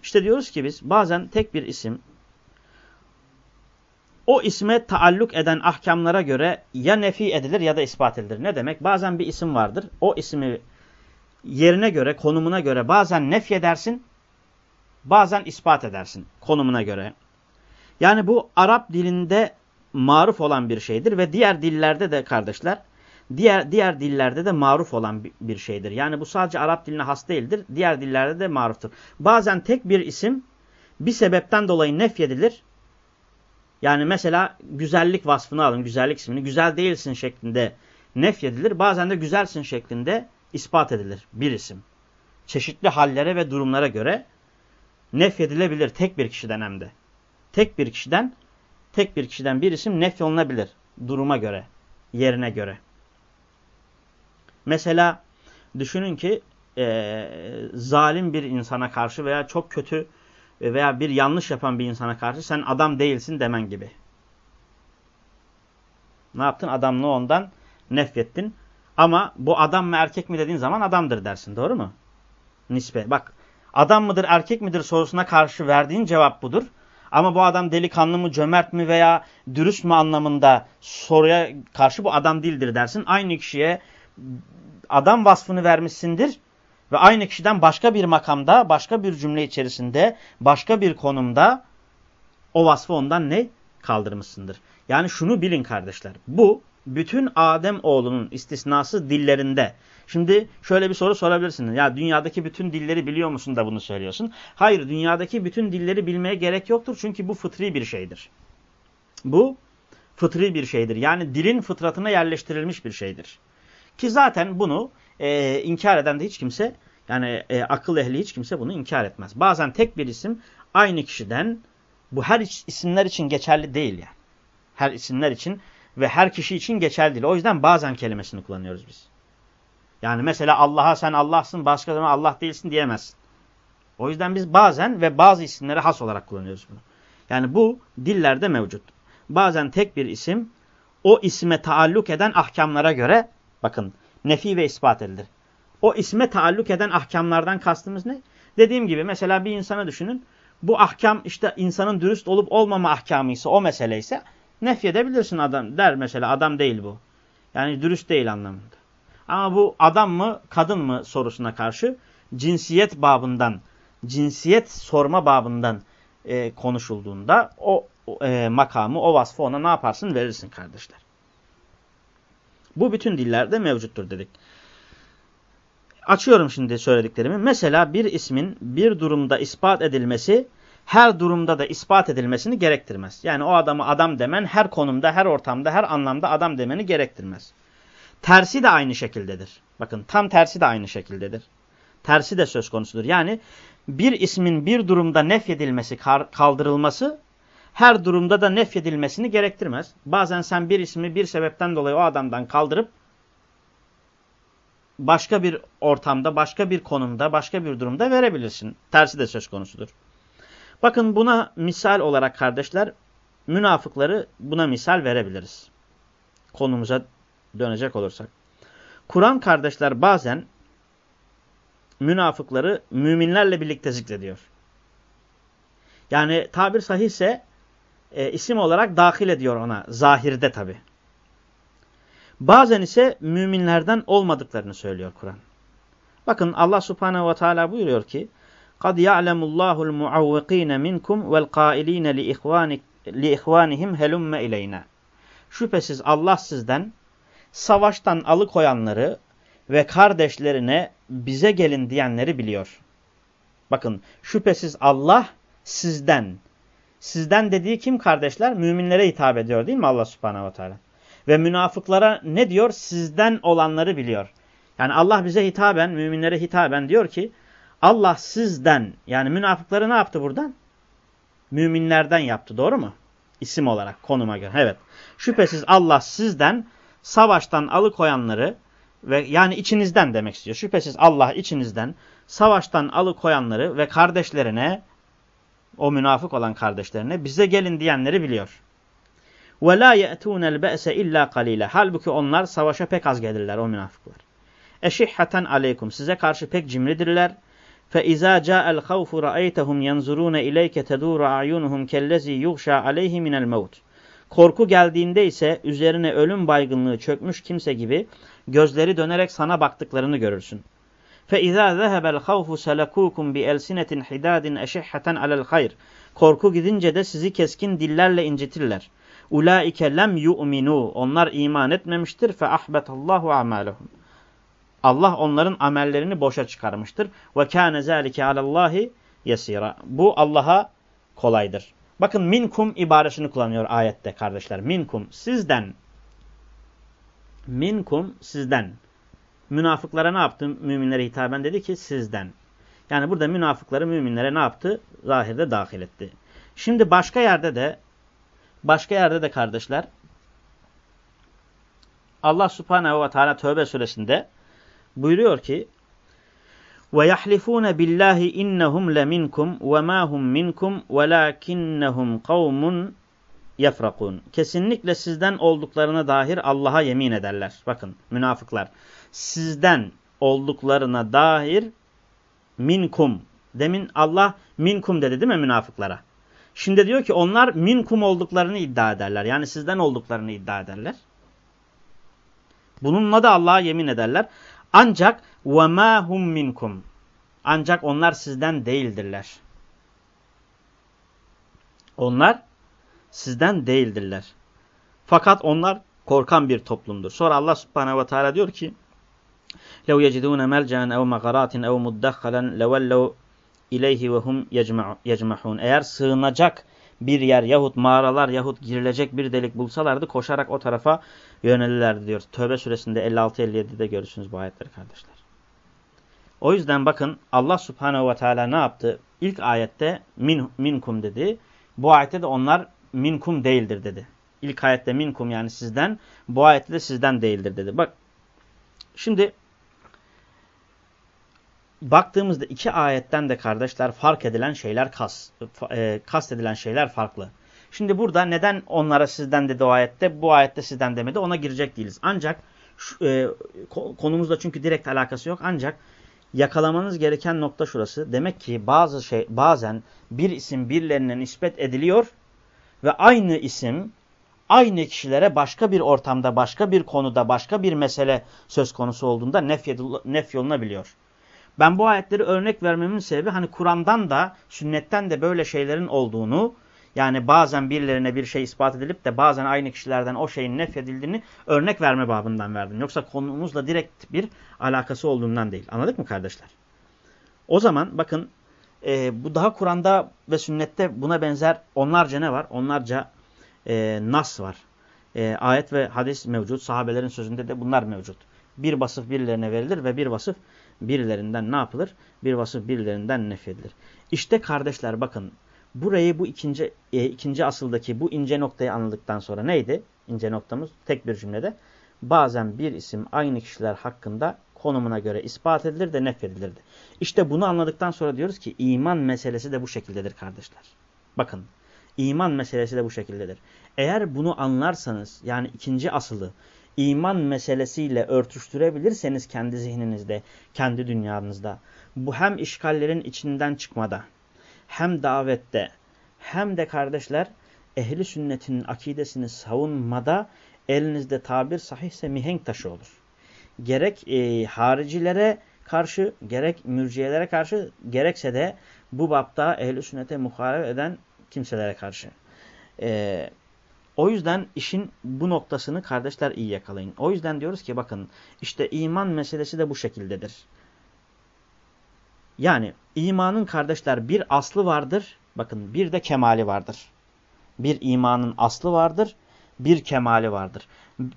İşte diyoruz ki biz bazen tek bir isim o isme taalluk eden ahkamlara göre ya nefi edilir ya da ispat edilir. Ne demek? Bazen bir isim vardır. O ismi yerine göre, konumuna göre bazen nefy edersin, bazen ispat edersin konumuna göre. Yani bu Arap dilinde maruf olan bir şeydir ve diğer dillerde de kardeşler diğer diğer dillerde de maruf olan bir şeydir. Yani bu sadece Arap diline has değildir. Diğer dillerde de maruftur. Bazen tek bir isim bir sebepten dolayı nefyedilir. Yani mesela güzellik vasfını alın, güzellik ismini. Güzel değilsin şeklinde nefyedilir. Bazen de güzelsin şeklinde ispat edilir bir isim. Çeşitli hallere ve durumlara göre nefyedilebilir tek bir kişiden hem de. Tek bir kişiden tek bir kişiden bir isim nefyolunabilir duruma göre, yerine göre. Mesela düşünün ki e, zalim bir insana karşı veya çok kötü veya bir yanlış yapan bir insana karşı sen adam değilsin demen gibi. Ne yaptın? Adamlığı ondan nefrettin. Ama bu adam mı erkek mi dediğin zaman adamdır dersin. Doğru mu? Nispe. Bak adam mıdır erkek midir sorusuna karşı verdiğin cevap budur. Ama bu adam delikanlı mı, cömert mi veya dürüst mü anlamında soruya karşı bu adam değildir dersin. Aynı kişiye adam vasfını vermişsindir ve aynı kişiden başka bir makamda, başka bir cümle içerisinde, başka bir konumda o vasfı ondan ne? Kaldırmışsındır. Yani şunu bilin kardeşler. Bu bütün Adem oğlunun istisnası dillerinde. Şimdi şöyle bir soru sorabilirsiniz. Ya dünyadaki bütün dilleri biliyor musun da bunu söylüyorsun? Hayır dünyadaki bütün dilleri bilmeye gerek yoktur. Çünkü bu fıtri bir şeydir. Bu fıtri bir şeydir. Yani dilin fıtratına yerleştirilmiş bir şeydir. Ki zaten bunu e, inkar eden de hiç kimse yani e, akıl ehli hiç kimse bunu inkar etmez. Bazen tek bir isim aynı kişiden bu her isimler için geçerli değil yani. Her isimler için ve her kişi için geçerli değil. O yüzden bazen kelimesini kullanıyoruz biz. Yani mesela Allah'a sen Allah'sın başka zaman Allah değilsin diyemezsin. O yüzden biz bazen ve bazı isimleri has olarak kullanıyoruz bunu. Yani bu dillerde mevcut. Bazen tek bir isim o isme taalluk eden ahkamlara göre bakın nefi ve ispat edilir. O isme taalluk eden ahkamlardan kastımız ne? Dediğim gibi mesela bir insana düşünün. Bu ahkam işte insanın dürüst olup olmama ahkamı ise o mesele ise nefyedebilirsin adam der mesela adam değil bu. Yani dürüst değil anlamında. Ama bu adam mı kadın mı sorusuna karşı cinsiyet babından, cinsiyet sorma babından e, konuşulduğunda o e, makamı, o vasfı ona ne yaparsın verirsin kardeşler. Bu bütün dillerde mevcuttur dedik. Açıyorum şimdi söylediklerimi. Mesela bir ismin bir durumda ispat edilmesi her durumda da ispat edilmesini gerektirmez. Yani o adamı adam demen her konumda, her ortamda, her anlamda adam demeni gerektirmez. Tersi de aynı şekildedir. Bakın tam tersi de aynı şekildedir. Tersi de söz konusudur. Yani bir ismin bir durumda nefyedilmesi, kaldırılması her durumda da nefyedilmesini gerektirmez. Bazen sen bir ismi bir sebepten dolayı o adamdan kaldırıp başka bir ortamda, başka bir konumda, başka bir durumda verebilirsin. Tersi de söz konusudur. Bakın buna misal olarak kardeşler, münafıkları buna misal verebiliriz. Konumuza dönecek olursak. Kur'an kardeşler bazen münafıkları müminlerle birlikte zikrediyor. Yani tabir sahihse e, isim olarak dahil ediyor ona. Zahirde tabi. Bazen ise müminlerden olmadıklarını söylüyor Kur'an. Bakın Allah subhanehu ve teala buyuruyor ki kad ya'lemullahul muavvikine minkum vel kailine li, ihvanik, li ihvanihim helumme ileyne. Şüphesiz Allah sizden savaştan alıkoyanları ve kardeşlerine bize gelin diyenleri biliyor. Bakın şüphesiz Allah sizden. Sizden dediği kim kardeşler? Müminlere hitap ediyor değil mi Allah subhanahu ve teala? Ve münafıklara ne diyor? Sizden olanları biliyor. Yani Allah bize hitaben, müminlere hitaben diyor ki Allah sizden yani münafıkları ne yaptı buradan? Müminlerden yaptı doğru mu? İsim olarak konuma göre evet. Şüphesiz Allah sizden savaştan alıkoyanları ve yani içinizden demek istiyor. Şüphesiz Allah içinizden savaştan alıkoyanları ve kardeşlerine o münafık olan kardeşlerine bize gelin diyenleri biliyor. Ve la ye'tunel be'se illa kalile. Halbuki onlar savaşa pek az gelirler o münafıklar. Eşihhaten aleykum. Size karşı pek cimridirler فَاِذَا جَاءَ الْخَوْفُ رَأَيْتَهُمْ يَنْزُرُونَ اِلَيْكَ تَدُورَ اَعْيُنُهُمْ كَلَّذ۪ي يُغْشَى عَلَيْهِ مِنَ الْمَوْتِ Korku geldiğinde ise üzerine ölüm baygınlığı çökmüş kimse gibi gözleri dönerek sana baktıklarını görürsün. فَاِذَا ذَهَبَ الْخَوْفُ سَلَكُوكُمْ بِأَلْسِنَةٍ حِدَادٍ اَشِحَّةً عَلَى الْخَيْرِ Korku gidince de sizi keskin dillerle incitirler. Ulaike lem yu'minu. Onlar iman etmemiştir. Fe ahbetallahu amalehum. Allah onların amellerini boşa çıkarmıştır. Ve kâne zâlike alallahi yesira. Bu Allah'a kolaydır. Bakın minkum ibaresini kullanıyor ayette kardeşler. Minkum sizden. Minkum sizden. Münafıklara ne yaptı? Müminlere hitaben dedi ki sizden. Yani burada münafıkları müminlere ne yaptı? Zahirde dahil etti. Şimdi başka yerde de başka yerde de kardeşler Allah subhanehu ve teala Tövbe suresinde buyuruyor ki ve yahlifuna billahi innahum le minkum ve ma hum minkum velakinnahum kavmun yefrakun. Kesinlikle sizden olduklarına dair Allah'a yemin ederler. Bakın münafıklar. Sizden olduklarına dair minkum. Demin Allah minkum dedi değil mi münafıklara? Şimdi diyor ki onlar minkum olduklarını iddia ederler. Yani sizden olduklarını iddia ederler. Bununla da Allah'a yemin ederler. Ancak وَمَا هُمْ minkum. Ancak onlar sizden değildirler. Onlar sizden değildirler. Fakat onlar korkan bir toplumdur. Sonra Allah subhanehu ve teala diyor ki لَوْ يَجِدُونَ مَلْجَنًا اَوْ مَغَرَاتٍ اَوْ مُدَّخَّلًا لَوَلَّوْ اِلَيْهِ وَهُمْ يَجْمَحُونَ Eğer sığınacak bir yer yahut mağaralar yahut girilecek bir delik bulsalardı koşarak o tarafa yönelirlerdi diyor. Tövbe suresinde 56-57'de görürsünüz bu ayetleri kardeşler. O yüzden bakın Allah subhanehu ve teala ne yaptı? İlk ayette min, minkum dedi. Bu ayette de onlar minkum değildir dedi. İlk ayette minkum yani sizden, bu ayette de sizden değildir dedi. Bak şimdi baktığımızda iki ayetten de kardeşler fark edilen şeyler kas, e, kast edilen şeyler farklı. Şimdi burada neden onlara sizden dedi o ayette, bu ayette sizden demedi ona girecek değiliz. Ancak şu, e, konumuzda çünkü direkt alakası yok. Ancak yakalamanız gereken nokta şurası. Demek ki bazı şey bazen bir isim birilerine nispet ediliyor ve aynı isim aynı kişilere başka bir ortamda, başka bir konuda, başka bir mesele söz konusu olduğunda nefyolunabiliyor. Ben bu ayetleri örnek vermemin sebebi hani Kur'an'dan da sünnetten de böyle şeylerin olduğunu yani bazen birilerine bir şey ispat edilip de bazen aynı kişilerden o şeyin nefyedildiğini örnek verme babından verdim. Yoksa konumuzla direkt bir alakası olduğundan değil. Anladık mı kardeşler? O zaman bakın e, bu daha Kur'an'da ve sünnette buna benzer onlarca ne var? Onlarca e, nas var. E, ayet ve hadis mevcut. Sahabelerin sözünde de bunlar mevcut. Bir vasıf birilerine verilir ve bir vasıf birilerinden ne yapılır? Bir vasıf birilerinden nefyedilir. İşte kardeşler bakın burayı bu ikinci, e, ikinci asıldaki bu ince noktayı anladıktan sonra neydi? İnce noktamız tek bir cümlede. Bazen bir isim aynı kişiler hakkında konumuna göre ispat edilir de nefyedilirdi. İşte bunu anladıktan sonra diyoruz ki iman meselesi de bu şekildedir kardeşler. Bakın iman meselesi de bu şekildedir. Eğer bunu anlarsanız yani ikinci asılı, iman meselesiyle örtüştürebilirseniz kendi zihninizde, kendi dünyanızda, bu hem işgallerin içinden çıkmada, hem davette, hem de kardeşler ehli sünnetin akidesini savunmada elinizde tabir sahihse mihenk taşı olur. Gerek e, haricilere karşı, gerek mürciyelere karşı, gerekse de bu bapta ehli sünnete muhalefet eden kimselere karşı. E, o yüzden işin bu noktasını kardeşler iyi yakalayın. O yüzden diyoruz ki bakın işte iman meselesi de bu şekildedir. Yani imanın kardeşler bir aslı vardır. Bakın bir de kemali vardır. Bir imanın aslı vardır. Bir kemali vardır.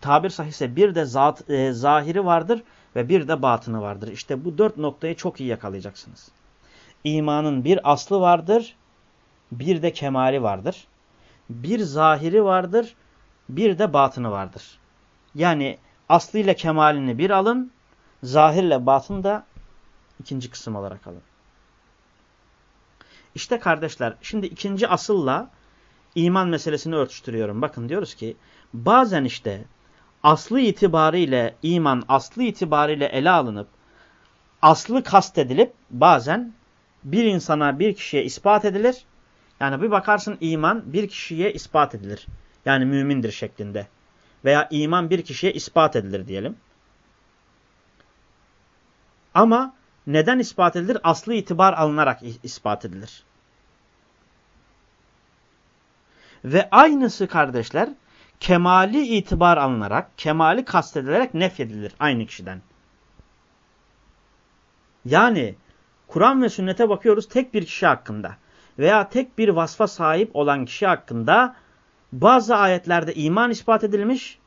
Tabir sahihse bir de zat, e, zahiri vardır ve bir de batını vardır. İşte bu dört noktayı çok iyi yakalayacaksınız. İmanın bir aslı vardır. Bir de kemali vardır. Bir zahiri vardır. Bir de batını vardır. Yani aslıyla kemalini bir alın. Zahirle batını da ikinci kısım olarak alın. İşte kardeşler şimdi ikinci asılla iman meselesini örtüştürüyorum. Bakın diyoruz ki bazen işte aslı itibariyle iman aslı itibariyle ele alınıp aslı kastedilip bazen bir insana bir kişiye ispat edilir. Yani bir bakarsın iman bir kişiye ispat edilir. Yani mümindir şeklinde. Veya iman bir kişiye ispat edilir diyelim. Ama neden ispat edilir? Aslı itibar alınarak ispat edilir. Ve aynısı kardeşler kemali itibar alınarak, kemali kastedilerek nefyedilir aynı kişiden. Yani Kur'an ve sünnete bakıyoruz tek bir kişi hakkında veya tek bir vasfa sahip olan kişi hakkında bazı ayetlerde iman ispat edilmiş,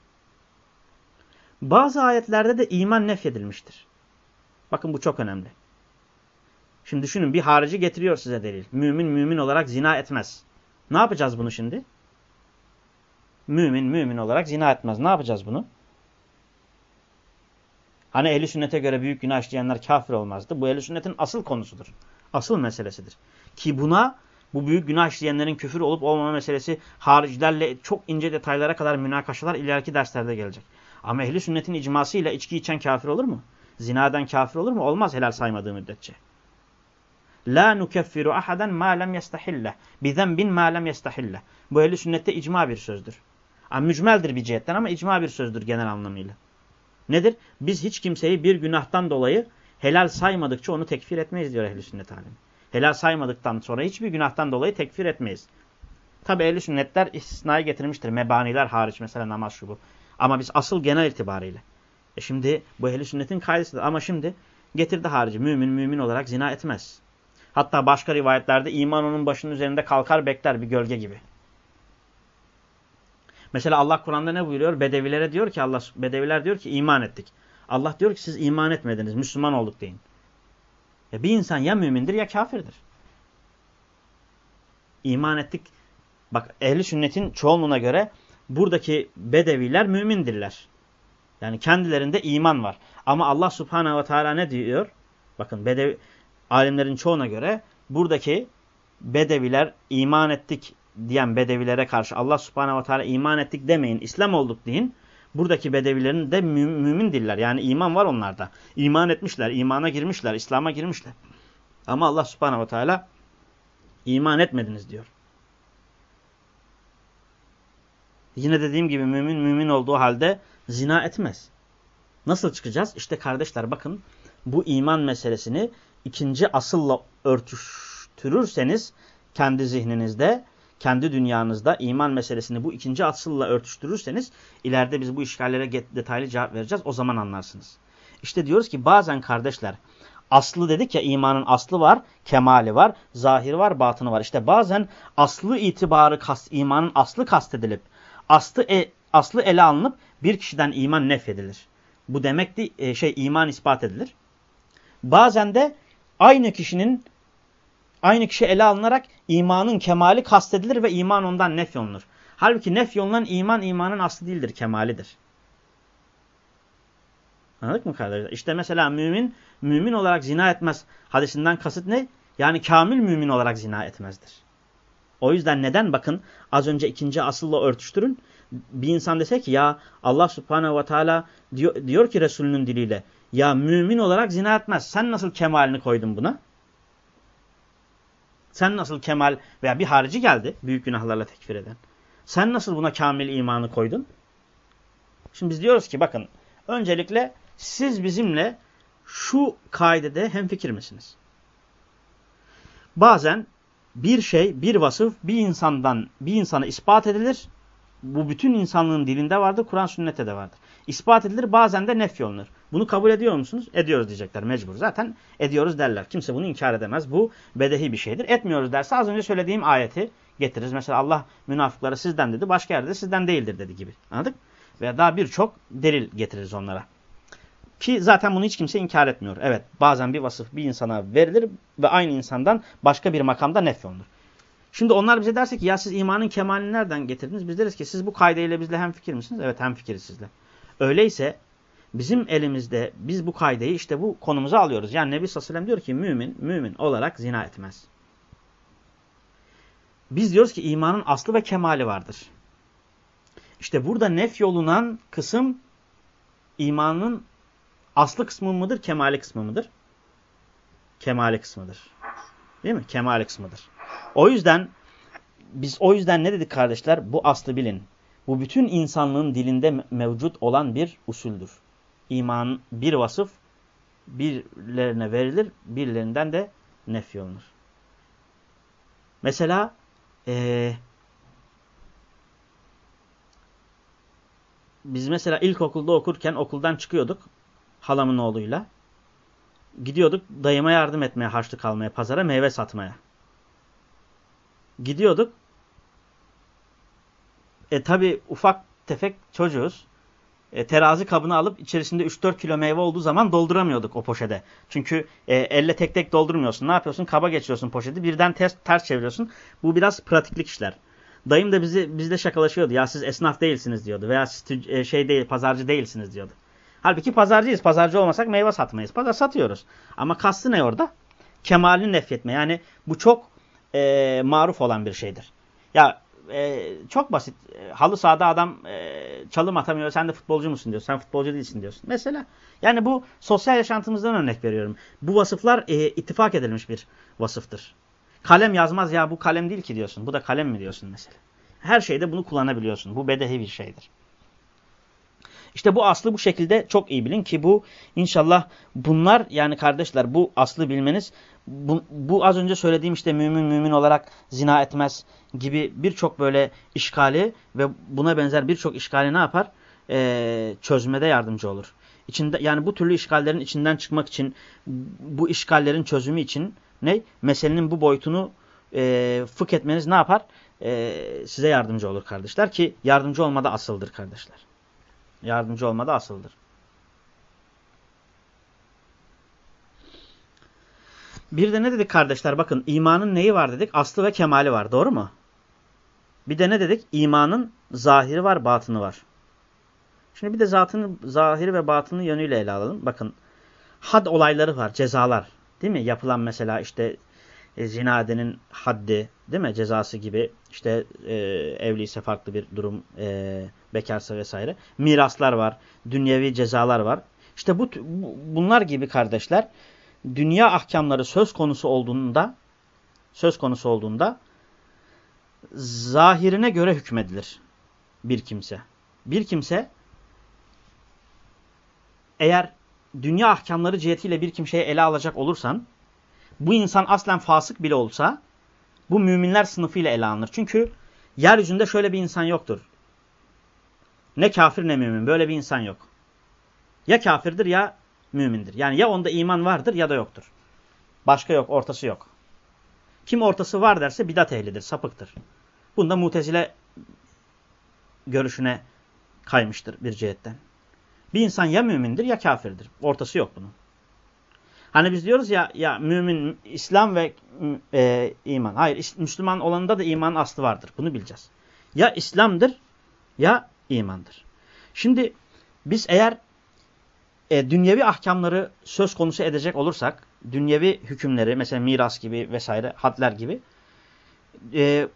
bazı ayetlerde de iman nefyedilmiştir. Bakın bu çok önemli. Şimdi düşünün bir harici getiriyor size delil. Mümin mümin olarak zina etmez. Ne yapacağız bunu şimdi? Mümin mümin olarak zina etmez. Ne yapacağız bunu? Hani ehli sünnete göre büyük günah işleyenler kafir olmazdı. Bu ehli sünnetin asıl konusudur. Asıl meselesidir. Ki buna bu büyük günah işleyenlerin küfür olup olmama meselesi haricilerle çok ince detaylara kadar münakaşalar ileriki derslerde gelecek. Ama ehli sünnetin icmasıyla içki içen kafir olur mu? Zinaden kafir olur mu? Olmaz helal saymadığı müddetçe. La nukeffiru ahaden ma lem yestahille. Bizenbin ma lem yestahille. Bu ehli sünnette icma bir sözdür. Yani mücmeldir bir cihetten ama icma bir sözdür genel anlamıyla. Nedir? Biz hiç kimseyi bir günahtan dolayı helal saymadıkça onu tekfir etmeyiz diyor ehli sünnet alemi. Helal saymadıktan sonra hiçbir günahtan dolayı tekfir etmeyiz. Tabi ehli sünnetler istisnai getirmiştir. Mebaniler hariç mesela namaz şu bu. Ama biz asıl genel itibariyle. E şimdi bu ehli sünnetin kaydesidir. Ama şimdi getirdi harici. Mümin mümin olarak zina etmez. Hatta başka rivayetlerde iman onun başının üzerinde kalkar bekler bir gölge gibi. Mesela Allah Kur'an'da ne buyuruyor? Bedevilere diyor ki Allah Bedeviler diyor ki iman ettik. Allah diyor ki siz iman etmediniz. Müslüman olduk deyin. Ya bir insan ya mümindir ya kafirdir. İman ettik. Bak ehli sünnetin çoğunluğuna göre buradaki bedeviler mümindirler. Yani kendilerinde iman var. Ama Allah subhanehu ve teala ne diyor? Bakın bedevi, alimlerin çoğuna göre buradaki bedeviler iman ettik diyen bedevilere karşı Allah subhanehu ve teala iman ettik demeyin. İslam olduk deyin. Buradaki bedevilerin de mü mümin diller. Yani iman var onlarda. İman etmişler, imana girmişler, İslam'a girmişler. Ama Allah subhanehu ve teala iman etmediniz diyor. Yine dediğim gibi mümin mümin olduğu halde zina etmez. Nasıl çıkacağız? İşte kardeşler bakın bu iman meselesini ikinci asılla örtüştürürseniz kendi zihninizde, kendi dünyanızda iman meselesini bu ikinci asılla örtüştürürseniz ileride biz bu işgallere detaylı cevap vereceğiz. O zaman anlarsınız. İşte diyoruz ki bazen kardeşler aslı dedik ya imanın aslı var, kemali var, zahiri var, batını var. İşte bazen aslı itibarı kast, imanın aslı kastedilip aslı, e, aslı ele alınıp bir kişiden iman nefyedilir. Bu demek de e, şey iman ispat edilir. Bazen de aynı kişinin aynı kişi ele alınarak imanın kemali kastedilir ve iman ondan nefyolunur. Halbuki nefyolunan iman imanın aslı değildir, kemalidir. Anladık mı kardeşler? İşte mesela mümin, mümin olarak zina etmez. Hadisinden kasıt ne? Yani kamil mümin olarak zina etmezdir. O yüzden neden? Bakın az önce ikinci asılla örtüştürün. bir insan dese ki ya Allah subhanehu ve teala diyor, diyor ki Resulünün diliyle ya mümin olarak zina etmez. Sen nasıl kemalini koydun buna? Sen nasıl kemal veya bir harici geldi büyük günahlarla tekfir eden. Sen nasıl buna kamil imanı koydun? Şimdi biz diyoruz ki bakın öncelikle siz bizimle şu kaidede hemfikir misiniz? Bazen bir şey, bir vasıf bir insandan bir insana ispat edilir. Bu bütün insanlığın dilinde vardır, Kur'an sünnette de vardır. İspat edilir, bazen de nef olunur. Bunu kabul ediyor musunuz? Ediyoruz diyecekler mecbur. Zaten ediyoruz derler. Kimse bunu inkar edemez. Bu bedehi bir şeydir. Etmiyoruz derse az önce söylediğim ayeti getiririz. Mesela Allah münafıklara sizden dedi, başka yerde sizden değildir dedi gibi. Anladık? Veya daha birçok delil getiririz onlara. Ki zaten bunu hiç kimse inkar etmiyor. Evet bazen bir vasıf bir insana verilir ve aynı insandan başka bir makamda nefyolunur. Şimdi onlar bize derse ki ya siz imanın kemalini nereden getirdiniz? Biz deriz ki siz bu kaydeyle bizle hemfikir misiniz? Evet hemfikiriz sizle. Öyleyse bizim elimizde biz bu kaydeyi işte bu konumuza alıyoruz. Yani Nebi Sallallahu diyor ki mümin, mümin olarak zina etmez. Biz diyoruz ki imanın aslı ve kemali vardır. İşte burada nef yolunan kısım imanın aslı kısmı mıdır, kemali kısmı mıdır? Kemali kısmıdır. Değil mi? Kemali kısmıdır. O yüzden biz o yüzden ne dedik kardeşler? Bu aslı bilin. Bu bütün insanlığın dilinde mevcut olan bir usuldür. İman bir vasıf birilerine verilir, birilerinden de nefyolunur. Mesela ee, biz mesela ilkokulda okurken okuldan çıkıyorduk halamın oğluyla. Gidiyorduk dayıma yardım etmeye, harçlık almaya, pazara meyve satmaya. Gidiyorduk. E tabi ufak tefek çocuğuz. E, terazi kabını alıp içerisinde 3-4 kilo meyve olduğu zaman dolduramıyorduk o poşete. Çünkü e, elle tek tek doldurmuyorsun. Ne yapıyorsun? Kaba geçiyorsun poşeti. Birden ters, ters çeviriyorsun. Bu biraz pratiklik işler. Dayım da bizi bizle şakalaşıyordu. Ya siz esnaf değilsiniz diyordu. Veya siz e, şey değil, pazarcı değilsiniz diyordu. Halbuki pazarcıyız. Pazarcı olmasak meyve satmayız. Pazar satıyoruz. Ama kastı ne orada? Kemalini nefretme. Yani bu çok e, maruf olan bir şeydir. Ya e, çok basit. E, halı sahada adam e, çalım atamıyor. Sen de futbolcu musun diyor. Sen futbolcu değilsin diyorsun. Mesela yani bu sosyal yaşantımızdan örnek veriyorum. Bu vasıflar e, ittifak edilmiş bir vasıftır. Kalem yazmaz ya bu kalem değil ki diyorsun. Bu da kalem mi diyorsun mesela. Her şeyde bunu kullanabiliyorsun. Bu bedehi bir şeydir. İşte bu aslı bu şekilde çok iyi bilin ki bu inşallah bunlar yani kardeşler bu aslı bilmeniz bu, bu az önce söylediğim işte mümin mümin olarak zina etmez gibi birçok böyle işgali ve buna benzer birçok işgali ne yapar? Ee, çözmede yardımcı olur. İçinde, yani bu türlü işgallerin içinden çıkmak için bu işgallerin çözümü için ne? Meselenin bu boyutunu e, fıkh etmeniz ne yapar? E, size yardımcı olur kardeşler ki yardımcı olmada asıldır kardeşler. Yardımcı olmada asıldır. Bir de ne dedik kardeşler? Bakın imanın neyi var dedik? Aslı ve kemali var. Doğru mu? Bir de ne dedik? İmanın zahiri var, batını var. Şimdi bir de zatını, zahiri ve batını yönüyle ele alalım. Bakın had olayları var, cezalar. Değil mi? Yapılan mesela işte e, zinadenin haddi, değil mi? Cezası gibi. İşte e, evli ise farklı bir durum, e, bekarsa vesaire. Miraslar var, dünyevi cezalar var. İşte bu bunlar gibi kardeşler dünya ahkamları söz konusu olduğunda söz konusu olduğunda zahirine göre hükmedilir bir kimse. Bir kimse eğer dünya ahkamları cihetiyle bir kimseye ele alacak olursan bu insan aslen fasık bile olsa bu müminler sınıfıyla ele alınır. Çünkü yeryüzünde şöyle bir insan yoktur. Ne kafir ne mümin. Böyle bir insan yok. Ya kafirdir ya mümindir. Yani ya onda iman vardır ya da yoktur. Başka yok, ortası yok. Kim ortası var derse bidat ehlidir, sapıktır. Bunda mutezile görüşüne kaymıştır bir cihetten. Bir insan ya mümindir ya kafirdir. Ortası yok bunun. Hani biz diyoruz ya ya mümin, İslam ve e, iman. Hayır, Müslüman olanında da iman aslı vardır. Bunu bileceğiz. Ya İslam'dır ya imandır. Şimdi biz eğer e, dünyevi ahkamları söz konusu edecek olursak, dünyevi hükümleri mesela miras gibi vesaire, hadler gibi e,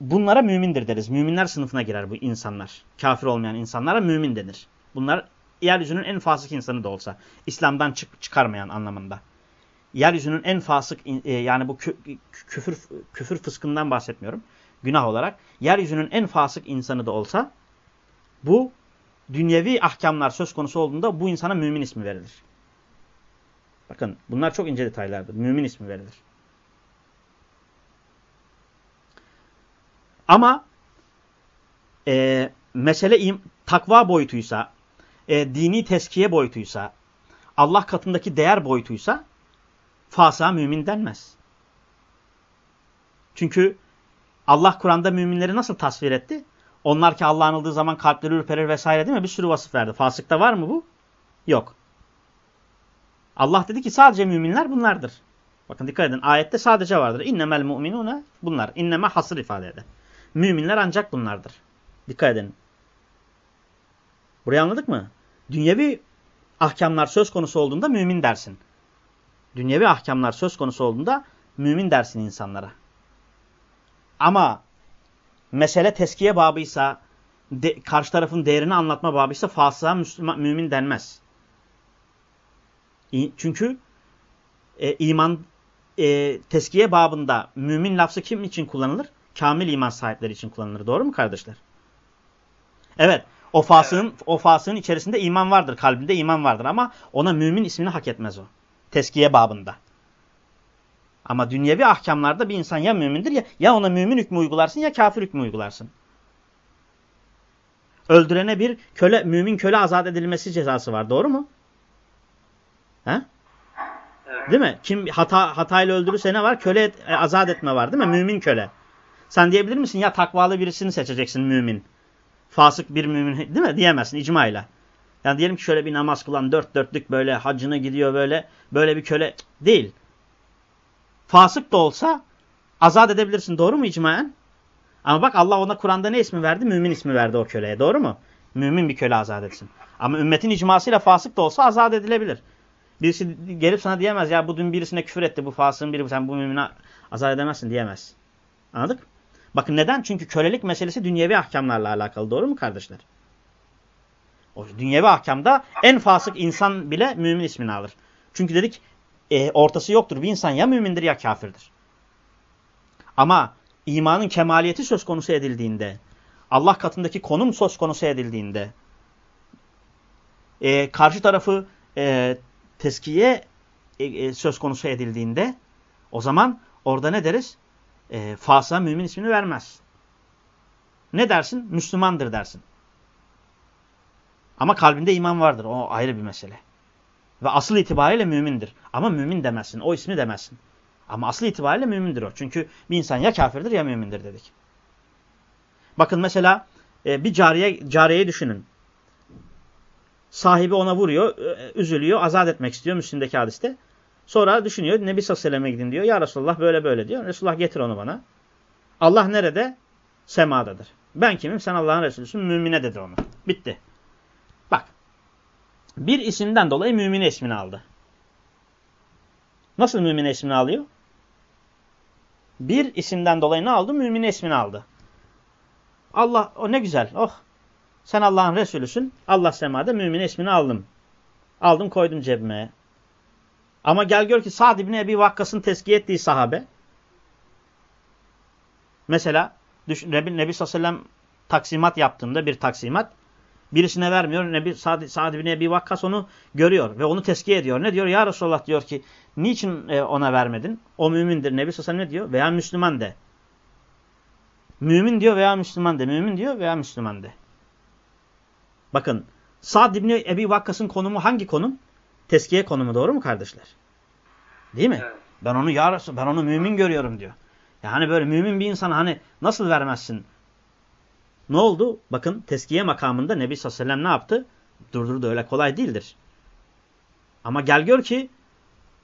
bunlara mümindir deriz. Müminler sınıfına girer bu insanlar. Kafir olmayan insanlara mümin denir. Bunlar yeryüzünün en fasık insanı da olsa. İslam'dan çık çıkarmayan anlamında. Yeryüzünün en fasık e, yani bu kü küfür küfür fıskından bahsetmiyorum. Günah olarak. Yeryüzünün en fasık insanı da olsa bu dünyevi ahkamlar söz konusu olduğunda bu insana mümin ismi verilir. Bakın bunlar çok ince detaylardır. Mümin ismi verilir. Ama e, mesele takva boyutuysa, e, dini teskiye boyutuysa, Allah katındaki değer boyutuysa fasa mümin denmez. Çünkü Allah Kur'an'da müminleri nasıl tasvir etti? Onlar ki Allah'ın anıldığı zaman kalpleri ürperir vesaire değil mi? Bir sürü vasıf verdi. Fasıkta var mı bu? Yok. Allah dedi ki sadece müminler bunlardır. Bakın dikkat edin ayette sadece vardır. İnnemel mu'minune bunlar. İnneme hasır ifade eder. Müminler ancak bunlardır. Dikkat edin. Burayı anladık mı? Dünyevi ahkamlar söz konusu olduğunda mümin dersin. Dünyevi ahkamlar söz konusu olduğunda mümin dersin insanlara. Ama mesele teskiye babıysa, de, karşı tarafın değerini anlatma babıysa fasığa Müslüman, mümin denmez. Çünkü e, iman e, teskiye babında mümin lafzı kim için kullanılır? Kamil iman sahipleri için kullanılır. Doğru mu kardeşler? Evet. O fasığın, evet. o fasığın içerisinde iman vardır. Kalbinde iman vardır ama ona mümin ismini hak etmez o. Teskiye babında. Ama dünyevi ahkamlarda bir insan ya mümindir ya, ya ona mümin hükmü uygularsın ya kafir hükmü uygularsın. Öldürene bir köle, mümin köle azat edilmesi cezası var. Doğru mu? He? Değil mi? Kim hata hatayla öldürürse ne var? Köle e, azat etme var değil mi? Mümin köle. Sen diyebilir misin ya takvalı birisini seçeceksin mümin. Fasık bir mümin değil mi? Diyemezsin icmayla. Yani diyelim ki şöyle bir namaz kılan dört dörtlük böyle hacına gidiyor böyle böyle bir köle değil. Fasık da olsa azat edebilirsin. Doğru mu icmaen? Ama bak Allah ona Kur'an'da ne ismi verdi? Mümin ismi verdi o köleye. Doğru mu? Mümin bir köle azat etsin. Ama ümmetin icmasıyla fasık da olsa azat edilebilir. Birisi gelip sana diyemez ya bu dün birisine küfür etti bu fasığın biri sen bu mümine azat edemezsin diyemez. Anladık? Bakın neden? Çünkü kölelik meselesi dünyevi ahkamlarla alakalı. Doğru mu kardeşler? O dünyevi ahkamda en fasık insan bile mümin ismini alır. Çünkü dedik e, ortası yoktur. Bir insan ya mümindir ya kafirdir. Ama imanın kemaliyeti söz konusu edildiğinde, Allah katındaki konum söz konusu edildiğinde, e, karşı tarafı e, teskiye e, e, söz konusu edildiğinde, o zaman orada ne deriz? E, fasığa mümin ismini vermez. Ne dersin? Müslümandır dersin. Ama kalbinde iman vardır. O ayrı bir mesele. Ve asıl itibariyle mümindir. Ama mümin demezsin. O ismi demezsin. Ama asıl itibariyle mümindir o. Çünkü bir insan ya kafirdir ya mümindir dedik. Bakın mesela e, bir cariye, cariyeyi düşünün. Sahibi ona vuruyor, e, üzülüyor, azat etmek istiyor Müslim'deki hadiste. Sonra düşünüyor, Nebi Sallallahu gidin diyor. Ya Resulullah böyle böyle diyor. Resulullah getir onu bana. Allah nerede? Semadadır. Ben kimim? Sen Allah'ın Resulüsün. Mümine dedi onu. Bitti. Bir isimden dolayı mümine ismini aldı. Nasıl mümine ismini alıyor? Bir isimden dolayı ne aldı? Mümine ismini aldı. Allah o ne güzel. Oh. Sen Allah'ın Resulüsün. Allah semada mümine ismini aldım. Aldım koydum cebime. Ama gel gör ki Sa'd ibn Ebi Vakkas'ın tezkiye ettiği sahabe. Mesela düşün, Nebi, Nebi sallallahu aleyhi ve sellem taksimat yaptığında bir taksimat birisine vermiyor. Nebi Sa'd, Sa'd bin Ebi Vakkas onu görüyor ve onu teskiye ediyor. Ne diyor? Ya Resulullah diyor ki niçin e, ona vermedin? O mümindir. Nebi Sasa ne diyor? Veya Müslüman de. Mümin diyor veya Müslüman de. Mümin diyor veya Müslüman de. Bakın Sa'd bin Ebi Vakkas'ın konumu hangi konum? Teskiye konumu doğru mu kardeşler? Değil mi? Evet. Ben onu ya Resul, ben onu mümin görüyorum diyor. Yani böyle mümin bir insan hani nasıl vermezsin? Ne oldu? Bakın teskiye makamında Nebi sallallahu aleyhi ve sellem ne yaptı? Durdurdu öyle kolay değildir. Ama gel gör ki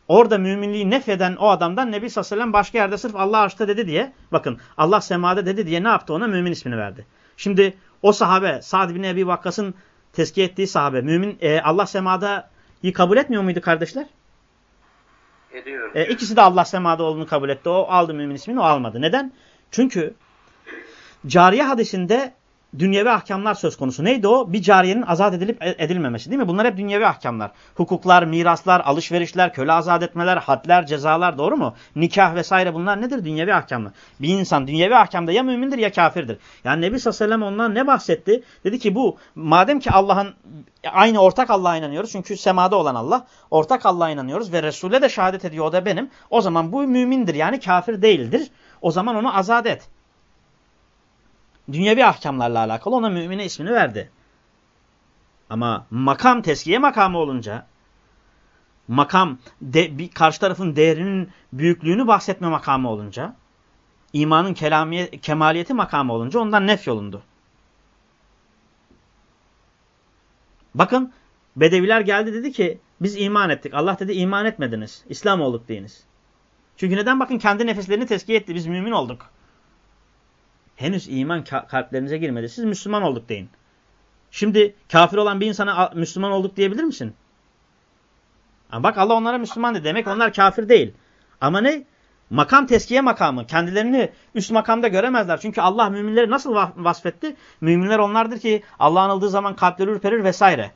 orada müminliği nefeden o adamdan Nebi sallallahu aleyhi ve sellem başka yerde sırf Allah arşta dedi diye bakın Allah semada dedi diye ne yaptı ona? Mümin ismini verdi. Şimdi o sahabe Sa'd bin Ebi Vakkas'ın teskiye ettiği sahabe mümin e, Allah semada'yı kabul etmiyor muydu kardeşler? Ediyor. E, ikisi de Allah semada olduğunu kabul etti. O aldı mümin ismini o almadı. Neden? Çünkü cariye hadisinde dünyevi ahkamlar söz konusu. Neydi o? Bir cariyenin azat edilip e, edilmemesi değil mi? Bunlar hep dünyevi ahkamlar. Hukuklar, miraslar, alışverişler, köle azat etmeler, hadler, cezalar doğru mu? Nikah vesaire bunlar nedir? Dünyevi ahkamlar. Bir insan dünyevi ahkamda ya mümindir ya kafirdir. Yani Nebi sallallahu aleyhi ve sellem ondan ne bahsetti? Dedi ki bu madem ki Allah'ın aynı ortak Allah'a inanıyoruz. Çünkü semada olan Allah ortak Allah'a inanıyoruz ve Resul'e de şehadet ediyor o da benim. O zaman bu mümindir yani kafir değildir. O zaman onu azat et dünyevi ahkamlarla alakalı ona mümine ismini verdi. Ama makam teskiye makamı olunca makam de, bir karşı tarafın değerinin büyüklüğünü bahsetme makamı olunca imanın kelamiye, kemaliyeti makamı olunca ondan nef yolundu. Bakın Bedeviler geldi dedi ki biz iman ettik. Allah dedi iman etmediniz. İslam olduk deyiniz. Çünkü neden? Bakın kendi nefislerini teskiye etti. Biz mümin olduk. Henüz iman kalplerinize girmedi. Siz Müslüman olduk deyin. Şimdi kafir olan bir insana Müslüman olduk diyebilir misin? Ama bak Allah onlara Müslüman dedi. Demek onlar kafir değil. Ama ne? Makam teskiye makamı. Kendilerini üst makamda göremezler. Çünkü Allah müminleri nasıl vasfetti? Müminler onlardır ki Allah anıldığı zaman kalpleri ürperir vesaire.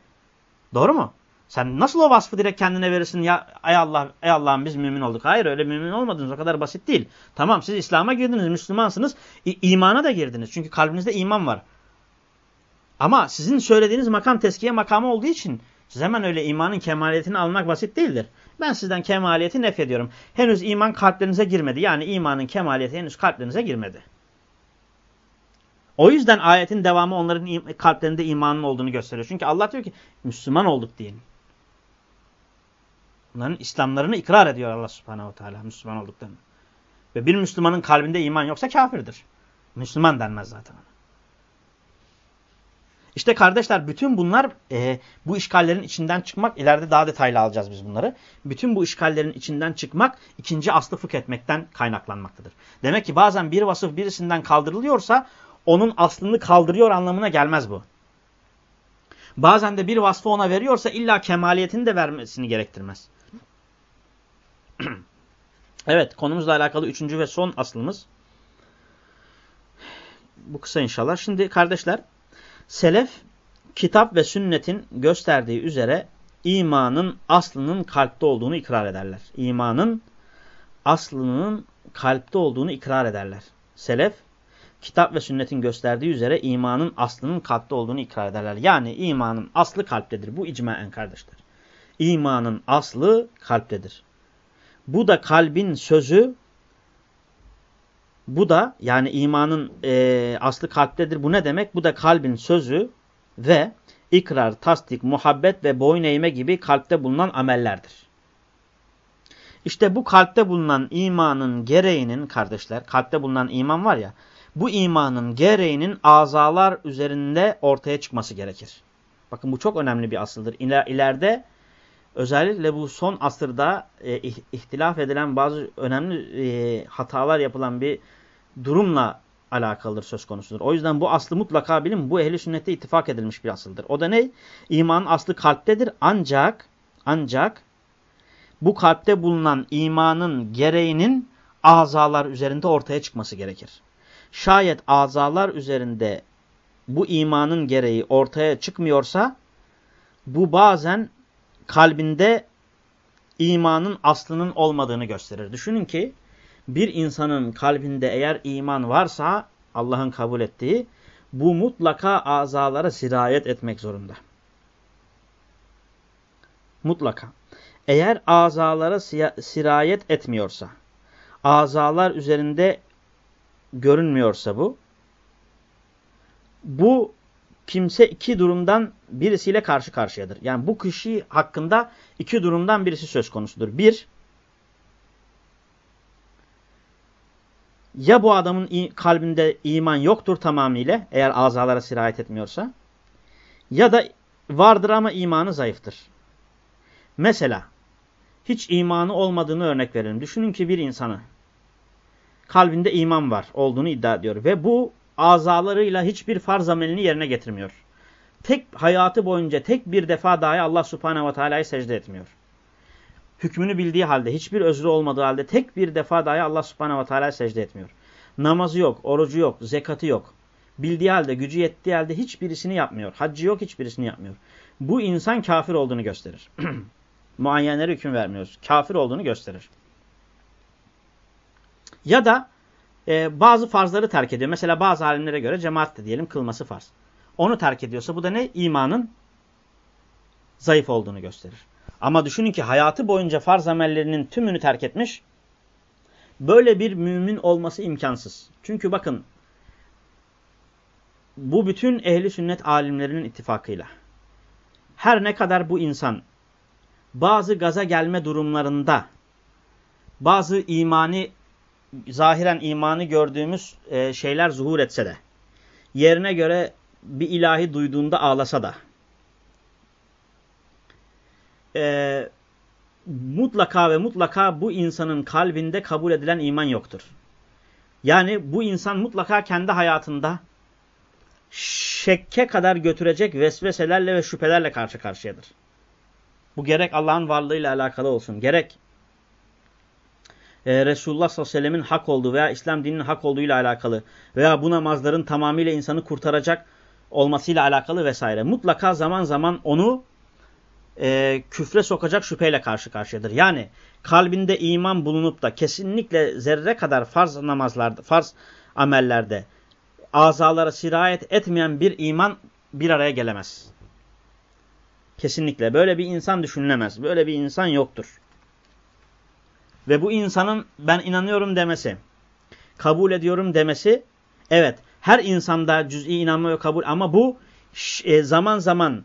Doğru mu? Sen nasıl o vasfı direkt kendine verirsin ya ey Allah ey Allah'ım biz mümin olduk. Hayır öyle mümin olmadınız o kadar basit değil. Tamam siz İslam'a girdiniz Müslümansınız imana da girdiniz. Çünkü kalbinizde iman var. Ama sizin söylediğiniz makam teskiye makamı olduğu için siz hemen öyle imanın kemaliyetini almak basit değildir. Ben sizden kemaliyeti nef ediyorum. Henüz iman kalplerinize girmedi. Yani imanın kemaliyeti henüz kalplerinize girmedi. O yüzden ayetin devamı onların kalplerinde imanın olduğunu gösteriyor. Çünkü Allah diyor ki Müslüman olduk diyelim. Onların İslamlarını ikrar ediyor Allah subhanehu teala Müslüman olduklarını. Ve bir Müslümanın kalbinde iman yoksa kafirdir. Müslüman denmez zaten ona. İşte kardeşler bütün bunlar e, bu işgallerin içinden çıkmak, ileride daha detaylı alacağız biz bunları. Bütün bu işgallerin içinden çıkmak ikinci aslı fıkh etmekten kaynaklanmaktadır. Demek ki bazen bir vasıf birisinden kaldırılıyorsa onun aslını kaldırıyor anlamına gelmez bu. Bazen de bir vasfı ona veriyorsa illa kemaliyetini de vermesini gerektirmez. *clears throat* evet konumuzla alakalı üçüncü ve son aslımız. Bu kısa inşallah. Şimdi kardeşler selef kitap ve sünnetin gösterdiği üzere imanın aslının kalpte olduğunu ikrar ederler. İmanın aslının kalpte olduğunu ikrar ederler. Selef kitap ve sünnetin gösterdiği üzere imanın aslının kalpte olduğunu ikrar ederler. Yani imanın aslı kalptedir. Bu icmaen kardeşler. İmanın aslı kalptedir. Bu da kalbin sözü, bu da yani imanın e, aslı kalptedir. Bu ne demek? Bu da kalbin sözü ve ikrar, tasdik, muhabbet ve boyun eğme gibi kalpte bulunan amellerdir. İşte bu kalpte bulunan imanın gereğinin kardeşler, kalpte bulunan iman var ya, bu imanın gereğinin azalar üzerinde ortaya çıkması gerekir. Bakın bu çok önemli bir asıldır. İler, ileride özellikle bu son asırda e, ihtilaf edilen bazı önemli e, hatalar yapılan bir durumla alakalıdır söz konusudur. O yüzden bu aslı mutlaka bilin bu ehli sünnette ittifak edilmiş bir asıldır. O da ne? İmanın aslı kalptedir ancak ancak bu kalpte bulunan imanın gereğinin azalar üzerinde ortaya çıkması gerekir. Şayet azalar üzerinde bu imanın gereği ortaya çıkmıyorsa bu bazen kalbinde imanın aslının olmadığını gösterir. Düşünün ki bir insanın kalbinde eğer iman varsa Allah'ın kabul ettiği bu mutlaka azalara sirayet etmek zorunda. Mutlaka. Eğer azalara sirayet etmiyorsa, azalar üzerinde görünmüyorsa bu, bu kimse iki durumdan birisiyle karşı karşıyadır. Yani bu kişi hakkında iki durumdan birisi söz konusudur. Bir, ya bu adamın kalbinde iman yoktur tamamıyla eğer azalara sirayet etmiyorsa ya da vardır ama imanı zayıftır. Mesela hiç imanı olmadığını örnek verelim. Düşünün ki bir insanı kalbinde iman var olduğunu iddia ediyor ve bu azalarıyla hiçbir farz amelini yerine getirmiyor. Tek hayatı boyunca tek bir defa dahi Allah subhanehu ve teala'yı secde etmiyor. Hükmünü bildiği halde, hiçbir özrü olmadığı halde tek bir defa dahi Allah subhanehu ve teala'yı secde etmiyor. Namazı yok, orucu yok, zekatı yok. Bildiği halde, gücü yettiği halde hiçbirisini yapmıyor. Haccı yok, hiçbirisini yapmıyor. Bu insan kafir olduğunu gösterir. *clears throat* Muayyenlere hüküm vermiyoruz. Kafir olduğunu gösterir. Ya da e, bazı farzları terk ediyor. Mesela bazı alimlere göre cemaatte diyelim kılması farz. Onu terk ediyorsa bu da ne? İmanın zayıf olduğunu gösterir. Ama düşünün ki hayatı boyunca farz amellerinin tümünü terk etmiş. Böyle bir mümin olması imkansız. Çünkü bakın bu bütün ehli sünnet alimlerinin ittifakıyla. Her ne kadar bu insan bazı gaza gelme durumlarında bazı imani zahiren imanı gördüğümüz e, şeyler zuhur etse de yerine göre bir ilahi duyduğunda ağlasa da e, mutlaka ve mutlaka bu insanın kalbinde kabul edilen iman yoktur. Yani bu insan mutlaka kendi hayatında şekke kadar götürecek vesveselerle ve şüphelerle karşı karşıyadır. Bu gerek Allah'ın varlığıyla alakalı olsun, gerek e, Resulullah sallallahu aleyhi ve sellemin hak olduğu veya İslam dininin hak olduğuyla alakalı veya bu namazların tamamıyla insanı kurtaracak olmasıyla alakalı vesaire. Mutlaka zaman zaman onu e, küfre sokacak şüpheyle karşı karşıyadır. Yani kalbinde iman bulunup da kesinlikle zerre kadar farz namazlarda, farz amellerde azalara sirayet etmeyen bir iman bir araya gelemez. Kesinlikle. Böyle bir insan düşünülemez. Böyle bir insan yoktur. Ve bu insanın ben inanıyorum demesi, kabul ediyorum demesi, evet her insanda cüz'i inanma ve kabul ama bu e, zaman zaman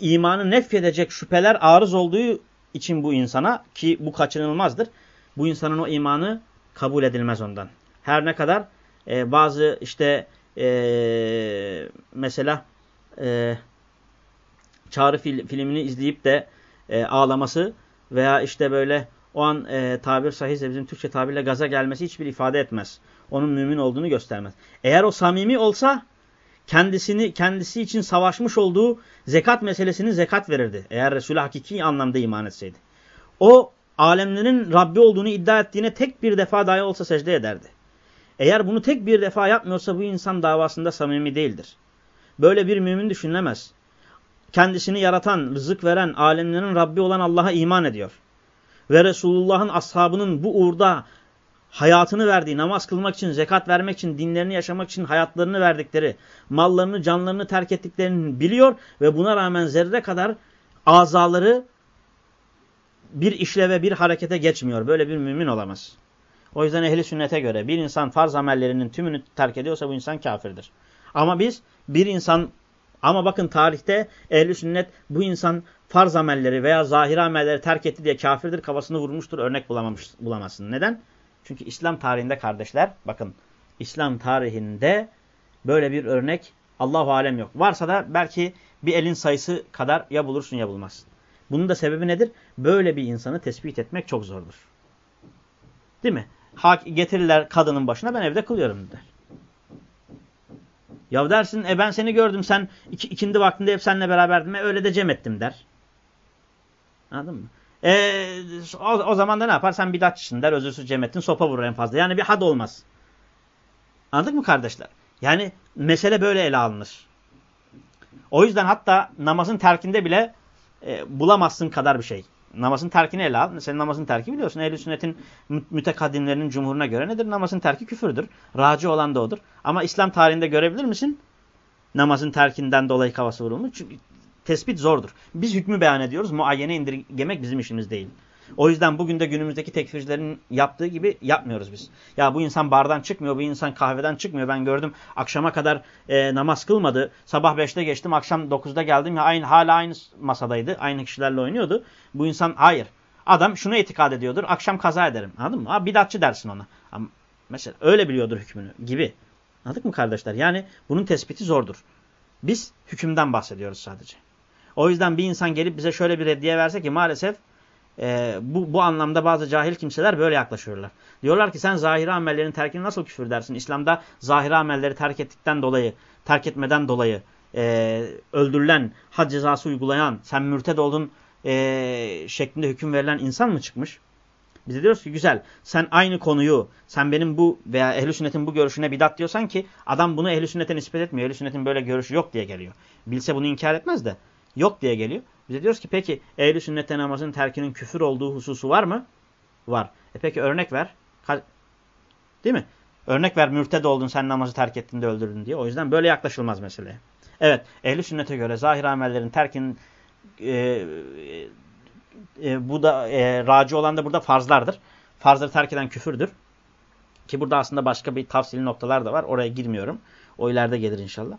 imanı nefyedecek şüpheler arız olduğu için bu insana ki bu kaçınılmazdır. Bu insanın o imanı kabul edilmez ondan. Her ne kadar e, bazı işte e, mesela e, Çağrı fil, filmini izleyip de e, ağlaması veya işte böyle o an e, tabir sahihse bizim Türkçe tabirle gaza gelmesi hiçbir ifade etmez. Onun mümin olduğunu göstermez. Eğer o samimi olsa kendisini kendisi için savaşmış olduğu zekat meselesini zekat verirdi. Eğer Resulü hakiki anlamda iman etseydi. O alemlerin Rabbi olduğunu iddia ettiğine tek bir defa dahi olsa secde ederdi. Eğer bunu tek bir defa yapmıyorsa bu insan davasında samimi değildir. Böyle bir mümin düşünülemez. Kendisini yaratan, rızık veren, alemlerin Rabbi olan Allah'a iman ediyor. Ve Resulullah'ın ashabının bu uğurda hayatını verdiği, namaz kılmak için, zekat vermek için, dinlerini yaşamak için hayatlarını verdikleri, mallarını, canlarını terk ettiklerini biliyor ve buna rağmen zerre kadar azaları bir işleve, bir harekete geçmiyor. Böyle bir mümin olamaz. O yüzden ehli sünnete göre bir insan farz amellerinin tümünü terk ediyorsa bu insan kafirdir. Ama biz bir insan ama bakın tarihte ehli sünnet bu insan farz amelleri veya zahir amelleri terk etti diye kafirdir kafasını vurmuştur örnek bulamamış, bulamazsın. Neden? Çünkü İslam tarihinde kardeşler bakın İslam tarihinde böyle bir örnek Allahu alem yok. Varsa da belki bir elin sayısı kadar ya bulursun ya bulmazsın. Bunun da sebebi nedir? Böyle bir insanı tespit etmek çok zordur. Değil mi? Hak getirirler kadının başına ben evde kılıyorum der. Ya dersin e ben seni gördüm sen iki, ikindi vaktinde hep seninle beraberdim e öyle de cem ettim der. Anladın mı? E, o, o zaman da ne yapar? Sen bidatçısın der özürsüz cem ettin sopa vurur en fazla. Yani bir had olmaz. Anladık mı kardeşler? Yani mesele böyle ele alınır. O yüzden hatta namazın terkinde bile e, bulamazsın kadar bir şey namazın terkini ele al. Senin namazın terki biliyorsun. Ehl-i sünnetin mütekaddimlerinin cumhuruna göre nedir? Namazın terki küfürdür. Raci olan da odur. Ama İslam tarihinde görebilir misin? Namazın terkinden dolayı kafası vurulmuş. Çünkü tespit zordur. Biz hükmü beyan ediyoruz. Muayyene indirgemek bizim işimiz değil. O yüzden bugün de günümüzdeki tekfircilerin yaptığı gibi yapmıyoruz biz. Ya bu insan bardan çıkmıyor, bu insan kahveden çıkmıyor. Ben gördüm akşama kadar e, namaz kılmadı. Sabah 5'te geçtim, akşam 9'da geldim. Ya aynı hala aynı masadaydı. Aynı kişilerle oynuyordu. Bu insan hayır. Adam şunu itikad ediyordur. Akşam kaza ederim. Anladın mı? Ha, bidatçı dersin ona. Ama mesela öyle biliyordur hükmünü gibi. Anladık mı kardeşler? Yani bunun tespiti zordur. Biz hükümden bahsediyoruz sadece. O yüzden bir insan gelip bize şöyle bir reddiye verse ki maalesef e, bu, bu anlamda bazı cahil kimseler böyle yaklaşıyorlar. Diyorlar ki sen zahiri amellerin terkini nasıl küfür dersin? İslam'da zahiri amelleri terk ettikten dolayı, terk etmeden dolayı e, öldürülen, had cezası uygulayan, sen mürted oldun e, şeklinde hüküm verilen insan mı çıkmış? Biz diyoruz ki güzel sen aynı konuyu sen benim bu veya ehl sünnetin bu görüşüne bidat diyorsan ki adam bunu ehl sünnete nispet etmiyor. ehl sünnetin böyle görüşü yok diye geliyor. Bilse bunu inkar etmez de yok diye geliyor. Biz diyoruz ki peki ehl sünnette namazın terkinin küfür olduğu hususu var mı? Var. E peki örnek ver. Değil mi? Örnek ver mürted oldun sen namazı terk ettin de öldürdün diye. O yüzden böyle yaklaşılmaz meseleye. Evet ehli sünnete göre zahir amellerin terkinin e, e, bu da e, raci olan da burada farzlardır. Farzları terk eden küfürdür. Ki burada aslında başka bir tavsili noktalar da var. Oraya girmiyorum. O ileride gelir inşallah.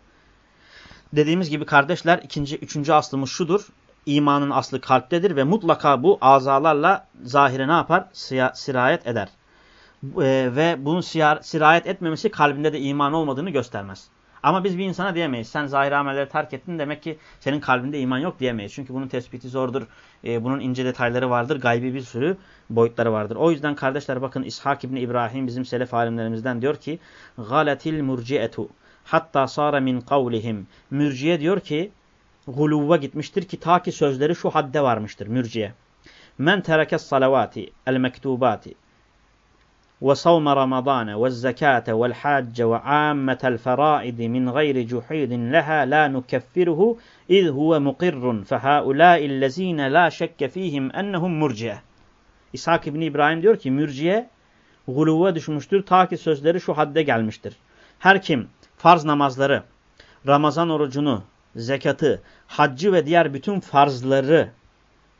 Dediğimiz gibi kardeşler ikinci, üçüncü aslımız şudur. İmanın aslı kalptedir ve mutlaka bu azalarla zahire ne yapar? Sirayet eder. E, ve bunun sirayet etmemesi kalbinde de iman olmadığını göstermez. Ama biz bir insana diyemeyiz. Sen zahir amelleri terk ettin demek ki senin kalbinde iman yok diyemeyiz. Çünkü bunun tespiti zordur. E, bunun ince detayları vardır. Gaybi bir sürü boyutları vardır. O yüzden kardeşler bakın İshak İbni İbrahim bizim selef alimlerimizden diyor ki Galetil murciyetu hatta sara min kavlihim. Mürciye diyor ki guluva gitmiştir ki ta ki sözleri şu hadde varmıştır mürciye. Men terekes salavati el mektubati ve savme ramadane ve zekate vel hacce ve ammetel feraidi min gayri cuhidin leha la nukeffiruhu iz huve muqirrun fehaulaillezine la şekke fihim ennehum murciye. İshak İbni İbrahim diyor ki mürciye guluva düşmüştür ta ki sözleri şu hadde gelmiştir. Her kim farz namazları, Ramazan orucunu, zekatı, haccı ve diğer bütün farzları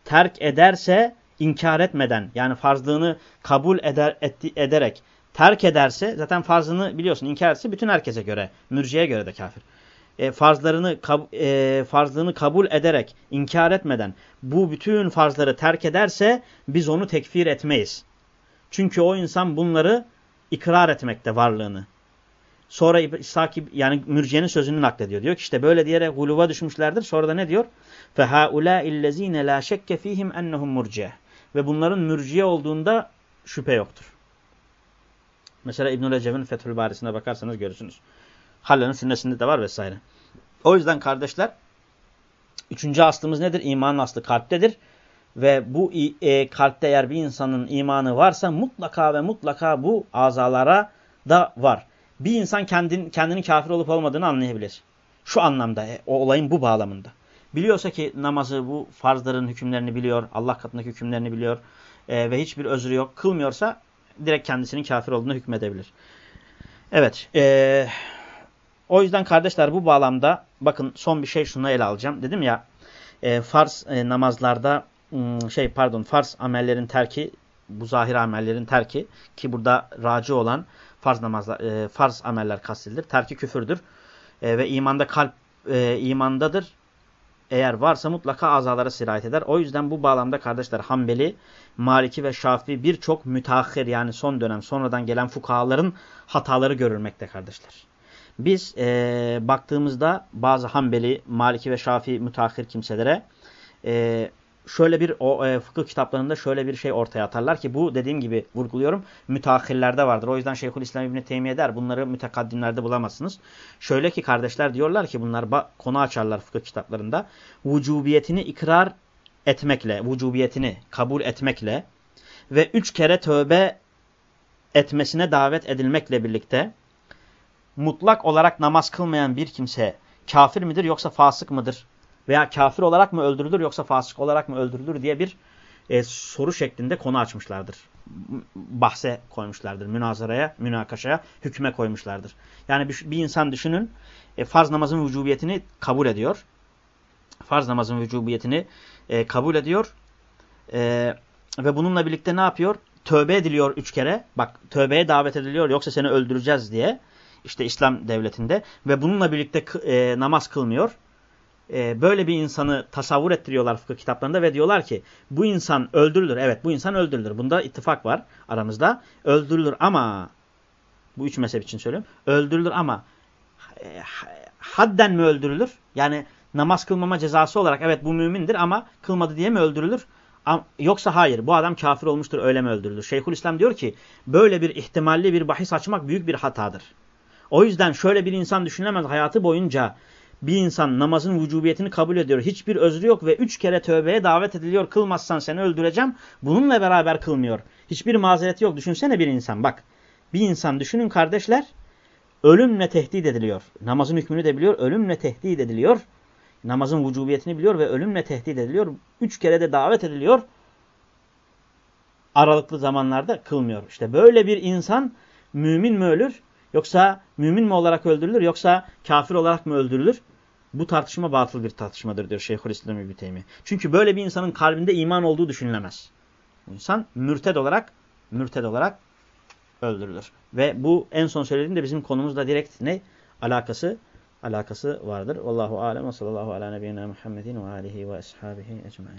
terk ederse inkar etmeden yani farzlığını kabul eder, etti, ederek terk ederse zaten farzını biliyorsun inkar etse bütün herkese göre mürciye göre de kafir. E, farzlarını kab, e, farzlığını kabul ederek inkar etmeden bu bütün farzları terk ederse biz onu tekfir etmeyiz. Çünkü o insan bunları ikrar etmekte varlığını. Sonra İshak yani mürciyenin sözünü naklediyor. Diyor ki işte böyle diyerek guluva düşmüşlerdir. Sonra da ne diyor? فَهَاُولَٰئِ الَّذ۪ينَ لَا شَكَّ ف۪يهِمْ اَنَّهُمْ مُرْجِيَةٌ ve bunların mürciye olduğunda şüphe yoktur. Mesela İbnül Recep'in Fethül Barisi'ne bakarsanız görürsünüz. Halle'nin sünnesinde de var vesaire. O yüzden kardeşler üçüncü aslımız nedir? İmanın aslı kalptedir. Ve bu e, kalpte eğer bir insanın imanı varsa mutlaka ve mutlaka bu azalara da var. Bir insan kendin, kendinin kafir olup olmadığını anlayabilir. Şu anlamda, e, o olayın bu bağlamında. Biliyorsa ki namazı bu farzların hükümlerini biliyor. Allah katındaki hükümlerini biliyor. E, ve hiçbir özrü yok. Kılmıyorsa direkt kendisinin kafir olduğunu hükmedebilir. Evet. E, o yüzden kardeşler bu bağlamda bakın son bir şey şunu ele alacağım. Dedim ya e, farz e, namazlarda şey pardon farz amellerin terki bu zahir amellerin terki ki burada racı olan farz namazlar e, farz ameller kastedilir. Terki küfürdür. E, ve imanda kalp e, imandadır eğer varsa mutlaka azalara sirayet eder. O yüzden bu bağlamda kardeşler Hanbeli, Maliki ve Şafii birçok müteahhir yani son dönem sonradan gelen fukahaların hataları görülmekte kardeşler. Biz e, baktığımızda bazı Hanbeli, Maliki ve Şafii müteahhir kimselere e, şöyle bir o e, fıkıh kitaplarında şöyle bir şey ortaya atarlar ki bu dediğim gibi vurguluyorum müteahhirlerde vardır. O yüzden Şeyhülislam İbni Teymiye der bunları mütekaddimlerde bulamazsınız. Şöyle ki kardeşler diyorlar ki bunlar konu açarlar fıkıh kitaplarında. Vücubiyetini ikrar etmekle, vücubiyetini kabul etmekle ve üç kere tövbe etmesine davet edilmekle birlikte mutlak olarak namaz kılmayan bir kimse kafir midir yoksa fasık mıdır? Veya kafir olarak mı öldürülür yoksa fasık olarak mı öldürülür diye bir e, soru şeklinde konu açmışlardır. Bahse koymuşlardır. Münazaraya, münakaşaya, hükme koymuşlardır. Yani bir, bir insan düşünün e, farz namazın vücubiyetini kabul ediyor. Farz namazın vücubiyetini e, kabul ediyor. E, ve bununla birlikte ne yapıyor? Tövbe ediliyor üç kere. Bak tövbeye davet ediliyor yoksa seni öldüreceğiz diye. İşte İslam devletinde. Ve bununla birlikte e, namaz kılmıyor e, böyle bir insanı tasavvur ettiriyorlar fıkıh kitaplarında ve diyorlar ki bu insan öldürülür. Evet bu insan öldürülür. Bunda ittifak var aramızda. Öldürülür ama bu üç mezhep için söylüyorum. Öldürülür ama e, hadden mi öldürülür? Yani namaz kılmama cezası olarak evet bu mümindir ama kılmadı diye mi öldürülür? Yoksa hayır bu adam kafir olmuştur öyle mi öldürülür? Şeyhülislam diyor ki böyle bir ihtimalli bir bahis açmak büyük bir hatadır. O yüzden şöyle bir insan düşünülemez hayatı boyunca bir insan namazın vücubiyetini kabul ediyor. Hiçbir özrü yok ve üç kere tövbeye davet ediliyor. Kılmazsan seni öldüreceğim. Bununla beraber kılmıyor. Hiçbir mazereti yok. Düşünsene bir insan bak. Bir insan düşünün kardeşler. Ölümle tehdit ediliyor. Namazın hükmünü de biliyor. Ölümle tehdit ediliyor. Namazın vücubiyetini biliyor ve ölümle tehdit ediliyor. Üç kere de davet ediliyor. Aralıklı zamanlarda kılmıyor. İşte böyle bir insan mümin mi ölür? Yoksa mümin mi olarak öldürülür? Yoksa kafir olarak mı öldürülür? Bu tartışma batıl bir tartışmadır diyor Şeyhülislam İbni Teymi. Çünkü böyle bir insanın kalbinde iman olduğu düşünülemez. Bu insan mürted olarak mürted olarak öldürülür. Ve bu en son söylediğim de bizim konumuzla direkt ne? Alakası alakası vardır. Vallahu alem ve sallallahu ala nebiyyina Muhammedin ve alihi ve ashabihi ecmaîn.